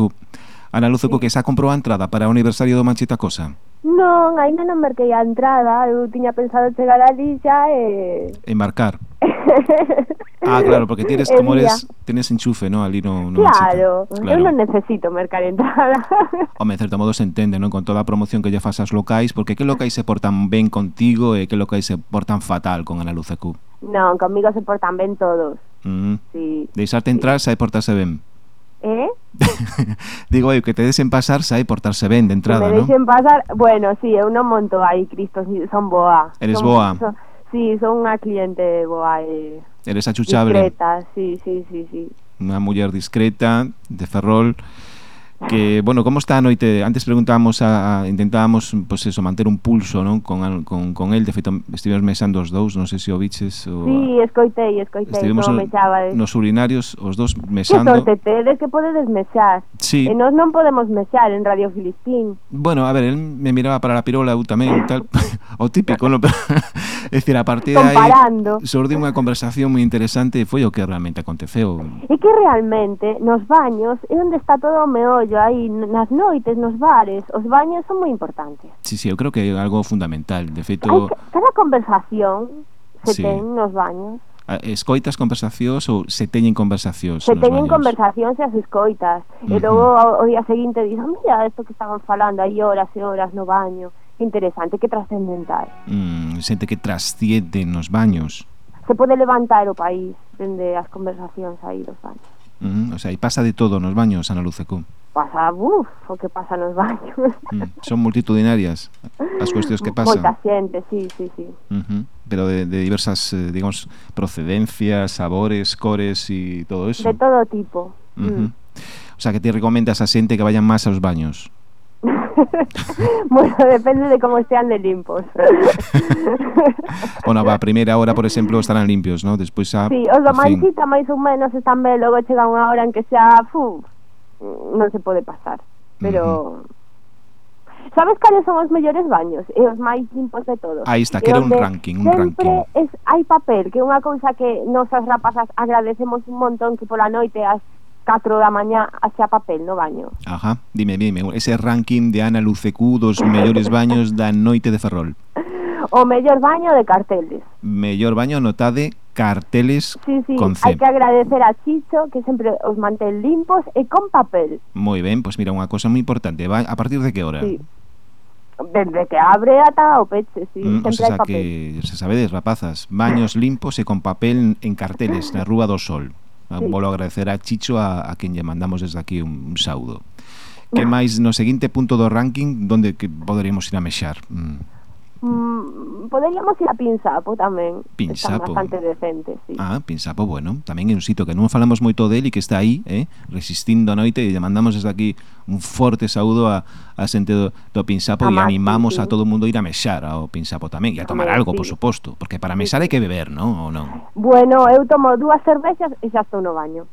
Ana Luzo, sí. que xa comprou a entrada para o aniversario do Manchita Cosa? Non, ainda non marquei a entrada, eu tiña pensado chegar ali xa e... Eh. E marcar. [laughs] Ah, claro, porque tienes, como eres, tienes enchufe, ¿no? Ali no, no claro, claro, eu non necesito mercar entrada. [laughs] Home, en certo modo se entende, ¿no? Con toda a promoción que lle fas aos locais, porque que locais se portan ben contigo e que locais se portan fatal con Ana Luz Q? Non, comigo se portan ben todos. Mm. Sí, Deixarte entrar, se sai portarse ben. Eh? [laughs] Digo, eu, que te desen pasar sai portarse ben de entrada, non? Que me desen ¿no? pasar, bueno, sí, eu non monto aí, Cristo, son boa. Eres son, boa. Son, sí, son unha cliente boa e... Eres achuchable. Discreta, sí, sí, sí, sí. Unha muller discreta, de ferrol que, bueno, como está a noite, antes preguntábamos a, a intentábamos pois pues eso, manter un pulso, non, con con con el, de feito estivemos mesando os dous, non sei se o biches ou sí, escoitei, escoitei, estivemos como mexaba. Eh. Nos urinarios os dous mesando. Que sorte tedes que podedes mexar. Sí. E nós non podemos mexar en Radio Filispín. Bueno, a ver, el me miraba para la pirola eu tamén, [laughs] tal, [laughs] o típico, no, é dicir, a partir de aí xorde unha conversación moi interesante e foi o que realmente aconteceu. E que realmente nos baños é onde está todo o meollo traballo aí nas noites, nos bares, os baños son moi importantes. Sí, sí, eu creo que é algo fundamental. De feito... Hai, cada conversación se sí. ten nos baños. Ah, escoitas conversacións ou se teñen conversacións? Se teñen baños? conversacións e as escoitas. Uh -huh. E logo o día seguinte dixo, mira, isto que estaban falando aí horas e horas no baño. Interesante, que trascendental. Mm, xente que trasciende nos baños. Se pode levantar o país dende as conversacións aí dos baños. Mm, o sea, e pasa de todo nos baños, Ana Lucecú pasa, uf, o que pasa nos baños. [laughs] Mm, son multitudinarias as cuestións que pasan. Moita xente, sí, sí, sí. Uh -huh. Pero de, de diversas, eh, digamos, procedencias, sabores, cores e todo eso. De todo tipo. Uh -huh. mm. O sea, que te recomendas a xente que vayan máis aos baños. [laughs] bueno, depende de como estean de limpos. [laughs] bueno, va, a primeira hora, por exemplo, estarán limpios, ¿no? Despois a... Sí, os do máis máis ou menos están ben, logo chega unha hora en que xa, fu, non se pode pasar pero uh -huh. Sabes cales son os mellores baños e os máis limpos de todos? Aí está, que era un ranking, un sempre ranking. Es, hai papel, que é unha cousa que nosas rapazas agradecemos un montón que pola noite as 4 da mañá hacia papel no baño. Ajá, dime, dime, ese ranking de Ana Lucecú dos mellores baños da noite de Ferrol. [laughs] O mellor baño de carteles. Mellor baño, notade, carteles sí, sí. con C. Hai que agradecer a Chicho, que sempre os mantén limpos e con papel. Moi ben, pois pues mira, unha cosa moi importante. Va a partir de que hora? Sí. Dende que abre ata o peche, sí, mm, sempre o sea, hai papel. que, se sabedes, rapazas, baños limpos e con papel en carteles na Rúa do Sol. Ah, sí. Volo agradecer a Chicho a, a quen lle mandamos desde aquí un, un saúdo. Que [laughs] máis no seguinte punto do ranking, donde que poderíamos ir a mexar? Mm. Mm, poderíamos ir a Pinsapo tamén Pinsapo Están bastante decente sí. Ah, Pinsapo, bueno, tamén é un sitio que non falamos moito del e que está aí eh, resistindo a noite e lle mandamos desde aquí un forte saúdo a, a xente do, do Pinsapo a e Maxi, animamos sí. a todo o mundo a ir a mexar ao Pinsapo tamén e a tomar algo, sí. por suposto porque para mexar sí. hai que beber, non? Ou non? Bueno, eu tomo dúas cervexas e xa estou no baño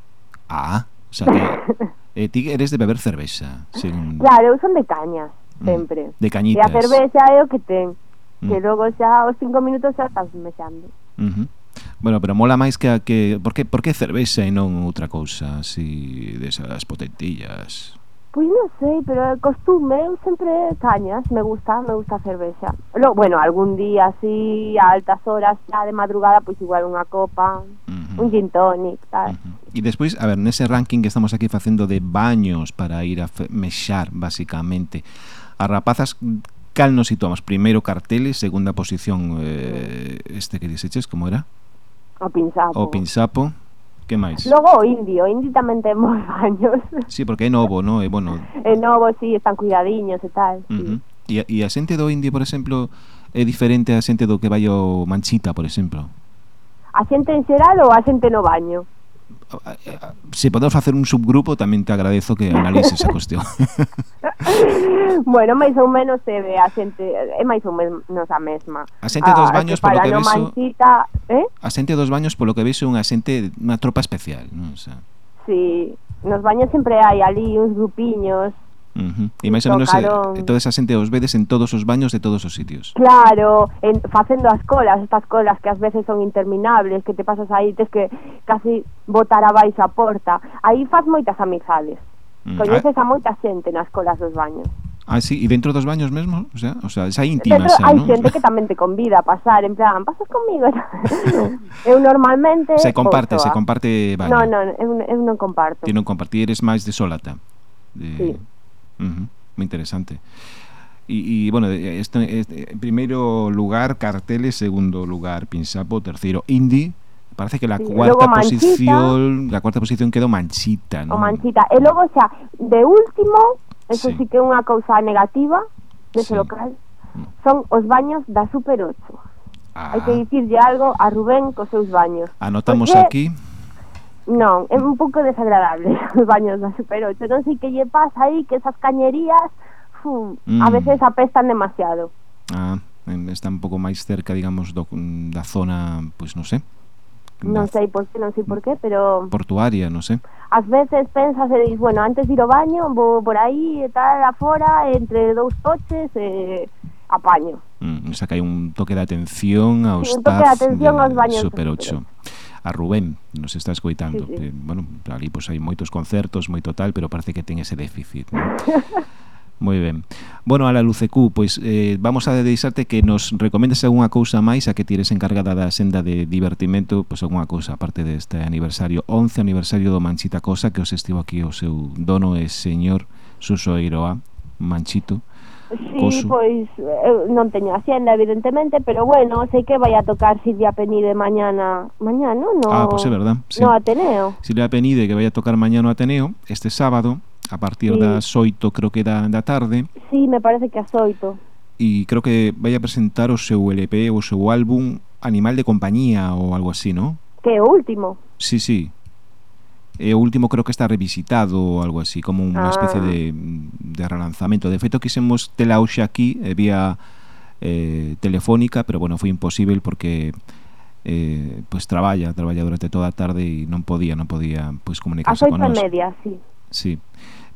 Ah, xa que... [laughs] eh, ti eres de beber cervexa según... Claro, eu son de cañas mm, sempre. Mm, de cañitas. E a cervexa é o que ten mm. que logo xa aos cinco minutos xa estás mexando. Uh -huh. Bueno, pero mola máis que... que por, que por que cervexa e non outra cousa así desas potentillas? Pois non sei, pero é costume, eu sempre cañas, me gusta, me gusta a cervexa. Lo, bueno, algún día así, a altas horas, xa de madrugada, pois igual unha copa, uh -huh. un gin tonic, tal. Uh -huh. E despois, a ver, nese ranking que estamos aquí facendo de baños para ir a mexar, basicamente, a rapazas cal nos situamos? Primeiro carteles, segunda posición eh, este que diseches, como era? O Pinsapo. O Pinsapo. Que máis? Logo o indio, o indio tamén temos baños. [laughs] Sí, porque é novo, non? É bueno. É novo, sí, están cuidadiños e tal. Uh -huh. sí. e, e a xente do indio, por exemplo, é diferente a xente do que vai ao Manchita, por exemplo? A xente en xeral ou a xente no baño? se podemos facer un subgrupo tamén te agradezo que analices a cuestión [laughs] Bueno, máis ou menos se ve a xente é máis ou menos a mesma A xente dos ah, baños polo que vexo eh? A xente dos baños polo que vexo unha xente unha tropa especial non? O sea... Sí, nos baños sempre hai ali uns grupiños Uh -huh. E máis ou menos eh, tocaron... toda esa xente os vedes en todos os baños de todos os sitios. Claro, en, facendo as colas, estas colas que ás veces son interminables, que te pasas aí, tes que casi botar abaixo a porta. Aí faz moitas amizades. Mm, Coñeces a... a moita xente nas colas dos baños. Ah, sí, e dentro dos baños mesmo, o sea, o sea, esa íntima dentro, xa, hai ¿no? xente que tamén te convida a pasar, en plan, pasas comigo. [laughs] eu normalmente Se comparte, se comparte baño. No, no, eu, eu non comparto. Ti non compartir, eres máis de solata. De... Sí. Uh -huh. Moi interesante. E, e bueno, este, este, primeiro lugar carteles, segundo lugar Pinsapo, terceiro Indie, parece que la sí, cuarta manchita, posición, la cuarta posición quedou Manchita, ¿no? O Manchita. E logo xa de último, eso sí, sí que é unha cousa negativa dese sí. local. Mm. Son os baños da Super 8. Ah. Hai que ah. dicirlle algo a Rubén cos seus baños. Anotamos Porque, aquí. Non, é un pouco desagradable [laughs] os baños da Super 8. Non sei que lle pasa aí que esas cañerías fum, mm. a veces apestan demasiado. Ah, está un pouco máis cerca, digamos, do, da zona, pois pues, non sei. Non sei por qué, non sei por qué, pero... Portuaria, non sei. As veces pensas eh, e dis, bueno, antes de ir ao baño, vou por aí e tal, afora, entre dous coches, e apaño. Mm, o sea que hai un toque de atención ao sí, staff un toque de atención aos baños Super 8. Super 8 a Rubén, nos está escoitando. Sí, sí. Eh, bueno, ali pois hai moitos concertos, moito tal, pero parece que ten ese déficit. ¿no? [laughs] Moi ben. Bueno, a la Lucecú, pois eh, vamos a deixarte que nos recomendes algunha cousa máis a que tires encargada da senda de divertimento, pois algunha cousa, aparte deste aniversario, 11 aniversario do Manchita Cosa, que os estivo aquí o seu dono e señor Suso Eiroa, Manchito, Sí, Coso. pois eu eh, non teño hacienda evidentemente, pero bueno, sei que vai a tocar Silvia Penide mañana, mañana. No, ah, pois pues é verdad. Sí. No Ateneo. Silvia Penide que vai a tocar mañá no Ateneo este sábado a partir sí. das 8, creo que da, da tarde. Sí, me parece que as 8. E creo que vai a presentar o seu LP, o seu álbum Animal de compañía ou algo así, ¿no? Que o último. Sí, sí e o último creo que está revisitado ou algo así, como unha ah. especie de, de relanzamento. De feito, quisemos tela hoxe aquí, eh, vía eh, telefónica, pero bueno, foi imposible porque eh, pues traballa, traballa durante toda a tarde e non podía, non podía pues, comunicarse con nós. A media, sí. Sí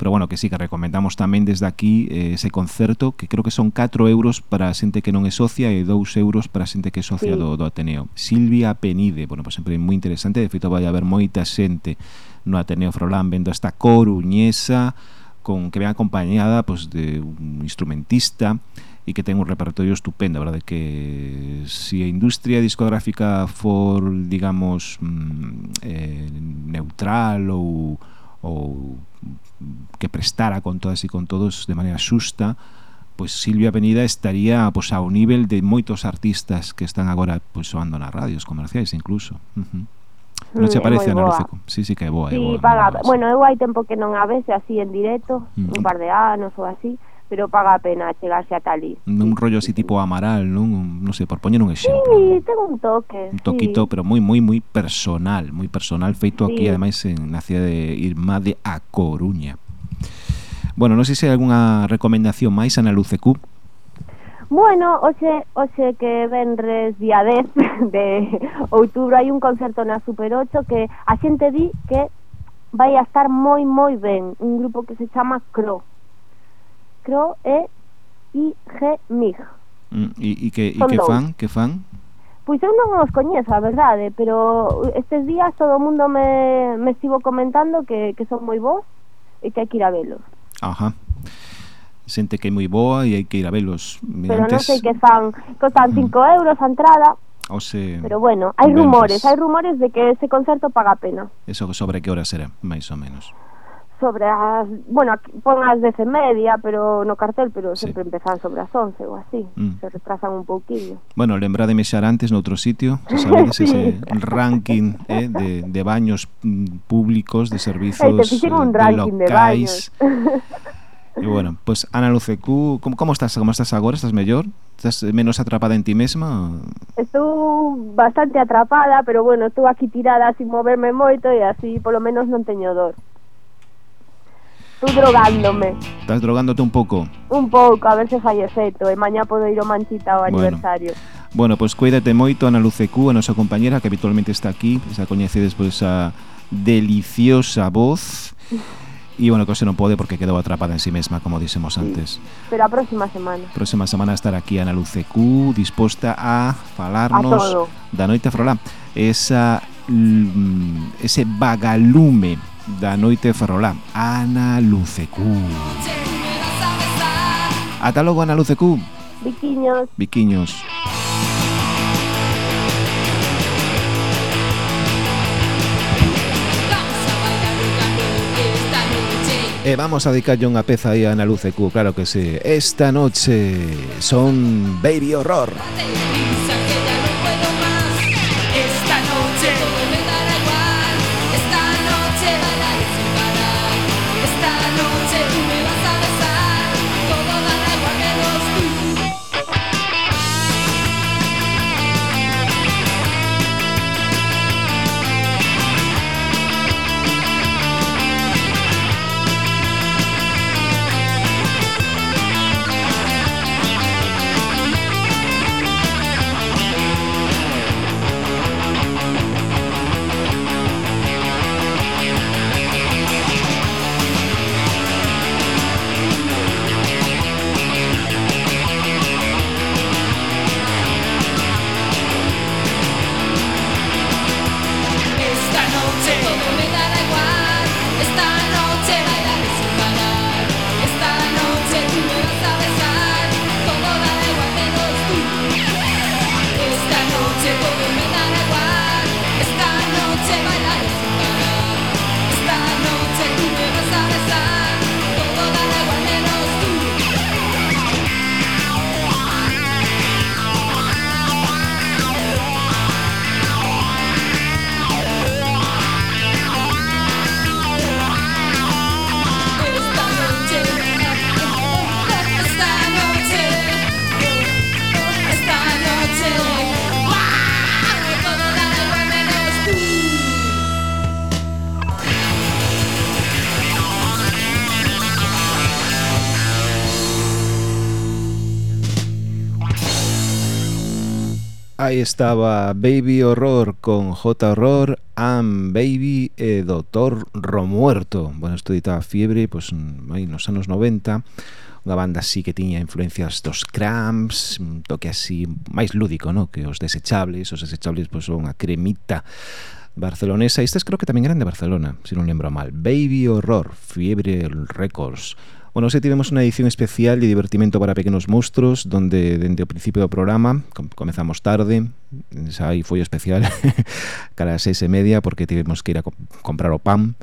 pero bueno, que sí, que recomendamos tamén desde aquí eh, ese concerto que creo que son 4 euros para a xente que non é socia e 2 euros para a xente que é socia sí. do, do Ateneo. Silvia Penide, bueno, pues sempre moi interesante, de feito vai haber moita xente no Ateneo Frolán vendo esta coruñesa con que ven acompañada pues, de un instrumentista e que ten un repertorio estupendo, a verdade que si a industria discográfica for, digamos, mm, eh, neutral ou ou que prestara con todas e con todos de maneira xusta pois Silvia Penida estaría pois, ao nivel de moitos artistas que están agora pois, soando nas radios comerciais incluso uh -huh. Non che mm, parece Ana Luceco? Sí, sí que é boa, sí, é boa. Paga. Bueno, eu hai tempo que non a vese así en directo, mm. un par de anos ou así, pero paga a pena chegarse a Talí. Un rollo así tipo Amaral, non? Non sei, por poñer un exemplo. Sí, ten un toque. Un toquito, sí. pero moi, moi, moi personal, moi personal, feito sí. aquí, ademais, en, na cidade de Irma de A Coruña. Bueno, non sei se hai algunha recomendación máis, Ana Luce Q. Bueno, oxe, oxe que venres día 10 [laughs] de outubro hai un concerto na Super 8 que a xente di que vai a estar moi moi ben, un grupo que se chama Cro. Micro e IG Mig. Mm, e, e que, e que fan? Que fan? Pois eu non os coñezo, a verdade, eh, pero estes días todo o mundo me, me estivo comentando que, que son moi bons e que hai que ir a velos. Ajá. Sente que é moi boa e hai que ir a velos. Pero non sei que fan, costan 5 mm. euros a entrada. O se... Pero bueno, hai rumores, hai rumores de que ese concerto paga pena. Eso sobre que hora será, máis ou menos? sobre as, bueno, pon as dez e media, pero no cartel, pero sí. sempre empezan sobre as once ou así, mm. se retrasan un pouquinho. Bueno, lembrádeme xa antes noutro sitio, xa sabedes [laughs] sí. ese ranking eh, de, de baños mm, públicos, de servizos, Ei, te fixen eh, un ranking de, locais, baños. E bueno, pues Ana Lucecu, como, como estás? Como estás agora? Estás mellor? Estás menos atrapada en ti mesma? Estou bastante atrapada, pero bueno, estou aquí tirada sin moverme moito e así polo menos non teño dor. Estou drogándome. Estás drogándote un pouco? Un pouco, a ver se fai efecto. E mañá podo ir o manchita ao aniversario. Bueno, pois cuídate moito, Ana Lucecu, a nosa compañera que habitualmente está aquí. Xa coñecedes por esa deliciosa voz. E, bueno, que se non pode porque quedou atrapada en sí mesma, como dixemos sí. antes. Pero a próxima semana. Próxima semana estará aquí Ana Lucecu disposta a falarnos a da Noite Frolá. Esa, mm, ese vagalume da noite ferrolá. Ana Lucecu. Ata logo Ana Lucecu. Biquiños. Viquiños. E vamos a dedicarlle unha peza aí a Ana Lucecu, claro que sí. Esta noche son Baby Horror. Aí estaba Baby Horror con J Horror, Am Baby e Doctor Romuerto. Bueno, isto ditaba Fiebre, pois mm, aí nos anos 90, unha banda así que tiña influencias dos Cramps, un toque así máis lúdico, no, que os desechables, os desechables pois son unha cremita barcelonesa, e creo que tamén eran de Barcelona, se si non lembro mal. Baby Horror, Fiebre Records. Bueno, hoxe tivemos unha edición especial de divertimento para pequenos monstruos Donde dende o principio do programa com Comezamos tarde Aí foi especial [laughs] Cara as seis e media porque tivemos que ir a co comprar o pan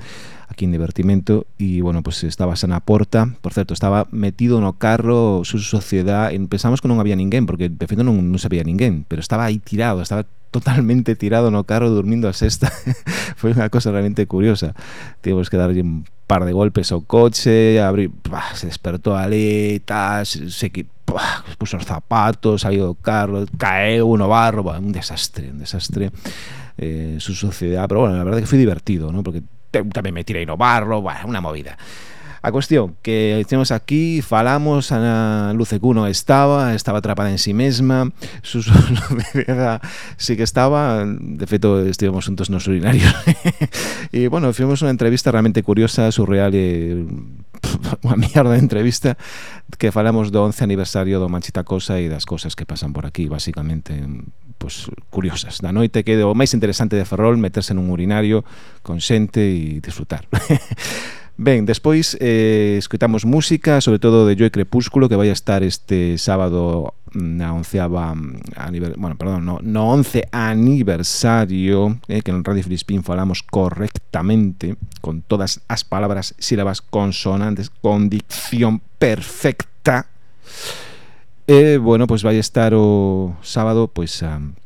Aquí en divertimento E, bueno, pues estaba xa na porta. Por certo, estaba metido no carro Su sociedade Pensamos que non había ninguén Porque, de feito, non, non sabía ninguén Pero estaba aí tirado Estaba totalmente tirado no carro Dormindo a sexta. [laughs] Foi unha cosa realmente curiosa. Tivemos que darlle un par de golpes ao coche, abri, bah, se despertou ali, tal, se que bah, puso os zapatos, saiu do carro, caeu no barro, bah, un desastre, un desastre eh, su sociedade, pero bueno, la verdad que foi divertido, ¿no? porque tamén me tirei no barro, bah, unha movida. A cuestión, que temos aquí, falamos, a Luce Cuno estaba, estaba atrapada en sí mesma, Suso [laughs] Lobedeza sí que estaba, de feito estivemos juntos nos urinarios. [laughs] e, bueno, fimos unha entrevista realmente curiosa, surreal e [laughs] unha mierda de entrevista que falamos do 11 aniversario do Manchita Cosa e das cosas que pasan por aquí, basicamente pues, curiosas da noite que é o máis interesante de Ferrol meterse nun urinario con xente e disfrutar Ben, despois eh, escoitamos música, sobre todo de Joy Crepúsculo, que vai a estar este sábado na onceava mm, aniversario, bueno, perdón, no, no once aniversario, eh, que en Radio Filispín falamos correctamente, con todas as palabras, sílabas consonantes, con dicción perfecta. E, eh, bueno, pois pues vai estar o sábado, pois, pues, a... Um,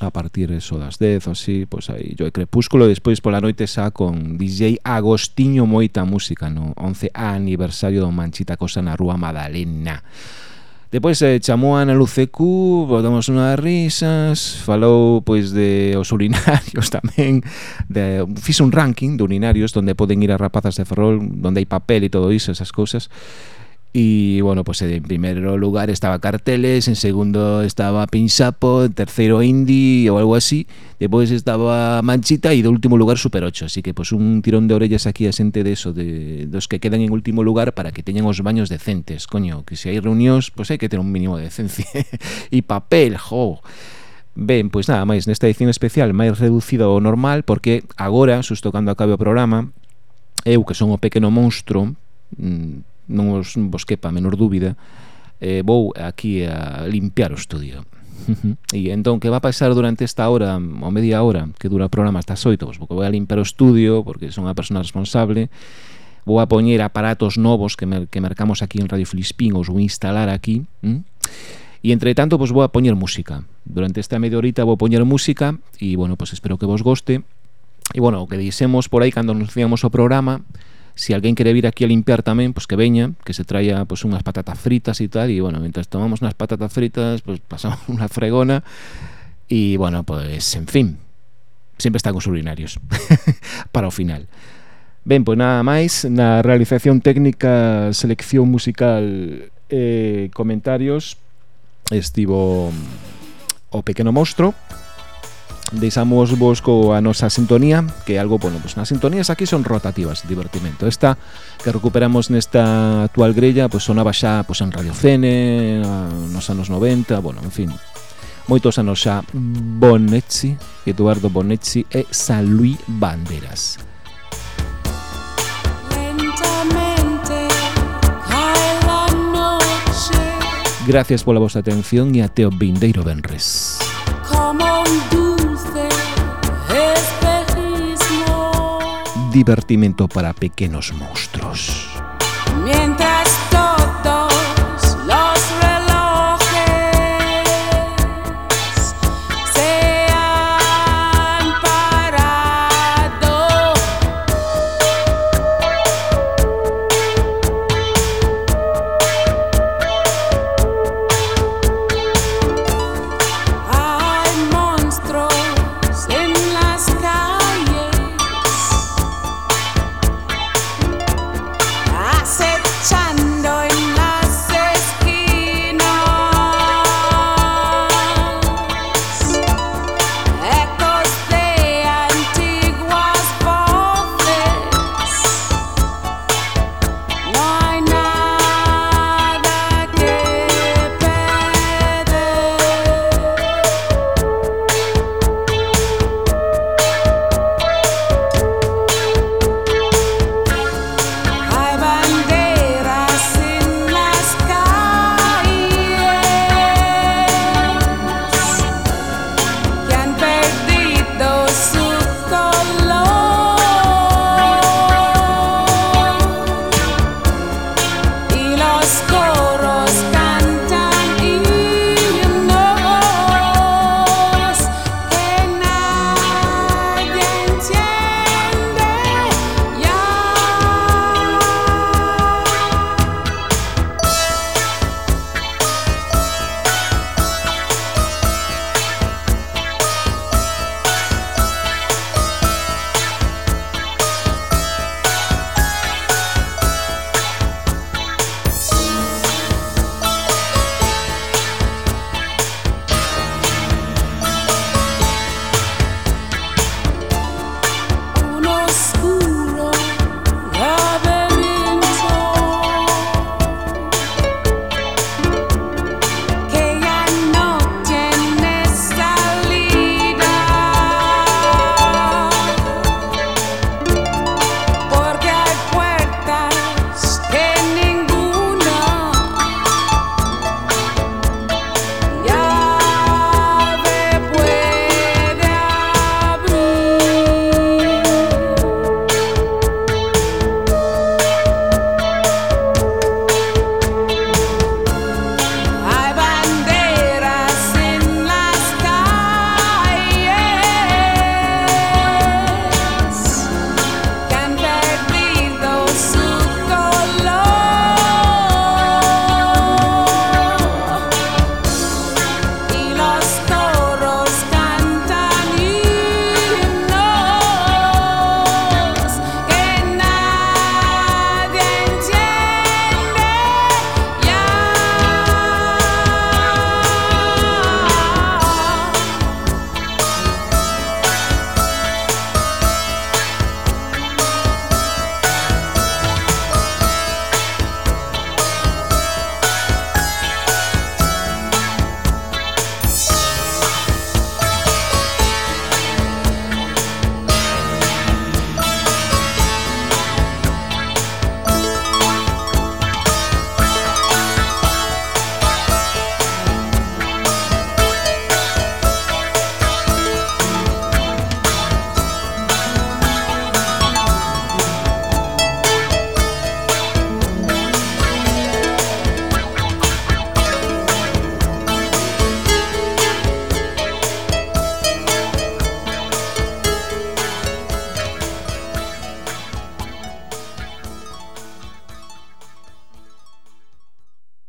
a partir eso das 10 así, pois aí Joe Crepúsculo, e despois pola noite xa con DJ Agostiño Moita Música no 11 aniversario do Manchita Cosa na Rúa Madalena. Depois eh, chamou a Ana Lucecu, botamos unhas risas, falou pois de os urinarios [laughs] tamén, de, fixe un ranking de urinarios onde poden ir as rapazas de Ferrol, onde hai papel e todo iso, esas cousas, Y bueno, pues en primer lugar estaba Carteles, en segundo estaba Pinsapo, en tercero Indie o algo así, después estaba Manchita y de último lugar Super 8. Así que pues un tirón de orellas aquí a xente de eso, de dos que quedan en último lugar para que teñan os baños decentes, coño, que se si hai reunións, pues hai que ter un mínimo de decencia. [laughs] e papel, jo. Ben, pois nada máis, nesta edición especial máis reducido ao normal porque agora, susto cando acabe o programa, eu que son o pequeno monstro, mm, non os vos quepa a menor dúbida eh, vou aquí a limpiar o estudio. [laughs] E entón que va a pasar durante esta hora ou media hora que dura o programa hasta as 8 pois porque vou a limpar o estudio porque son a persona responsable vou a poñer aparatos novos que, mer que mercamos aquí en Radio Filispín os vou instalar aquí ¿m? e entre tanto pois, vou a poñer música. Durante esta media horita vou a poñer música e bueno, pois espero que vos goste. E bueno, o que dixemos por aí cando anunciamos o programa si alguén quere vir aquí a limpiar tamén, pois que veña, que se traia pois unhas patatas fritas e tal, e bueno, mentras tomamos unhas patatas fritas, pois pasamos [laughs] unha fregona e bueno, pois en fin, sempre están os urinarios [laughs] para o final. Ben, pois nada máis, na realización técnica, selección musical e eh, comentarios estivo o pequeno monstro deixamos vos coa nosa sintonía que algo, bueno, pues, nas sintonías aquí son rotativas divertimento, esta que recuperamos nesta actual grella pues, sonaba xa pues, en Radio Cene nos anos 90, bueno, en fin. Moitos anos xa. Bonecci, Eduardo Bonecci e San Luis Banderas. Gracias pola vosa atención e até o vindeiro Benres divertimento para pequenos monstruos.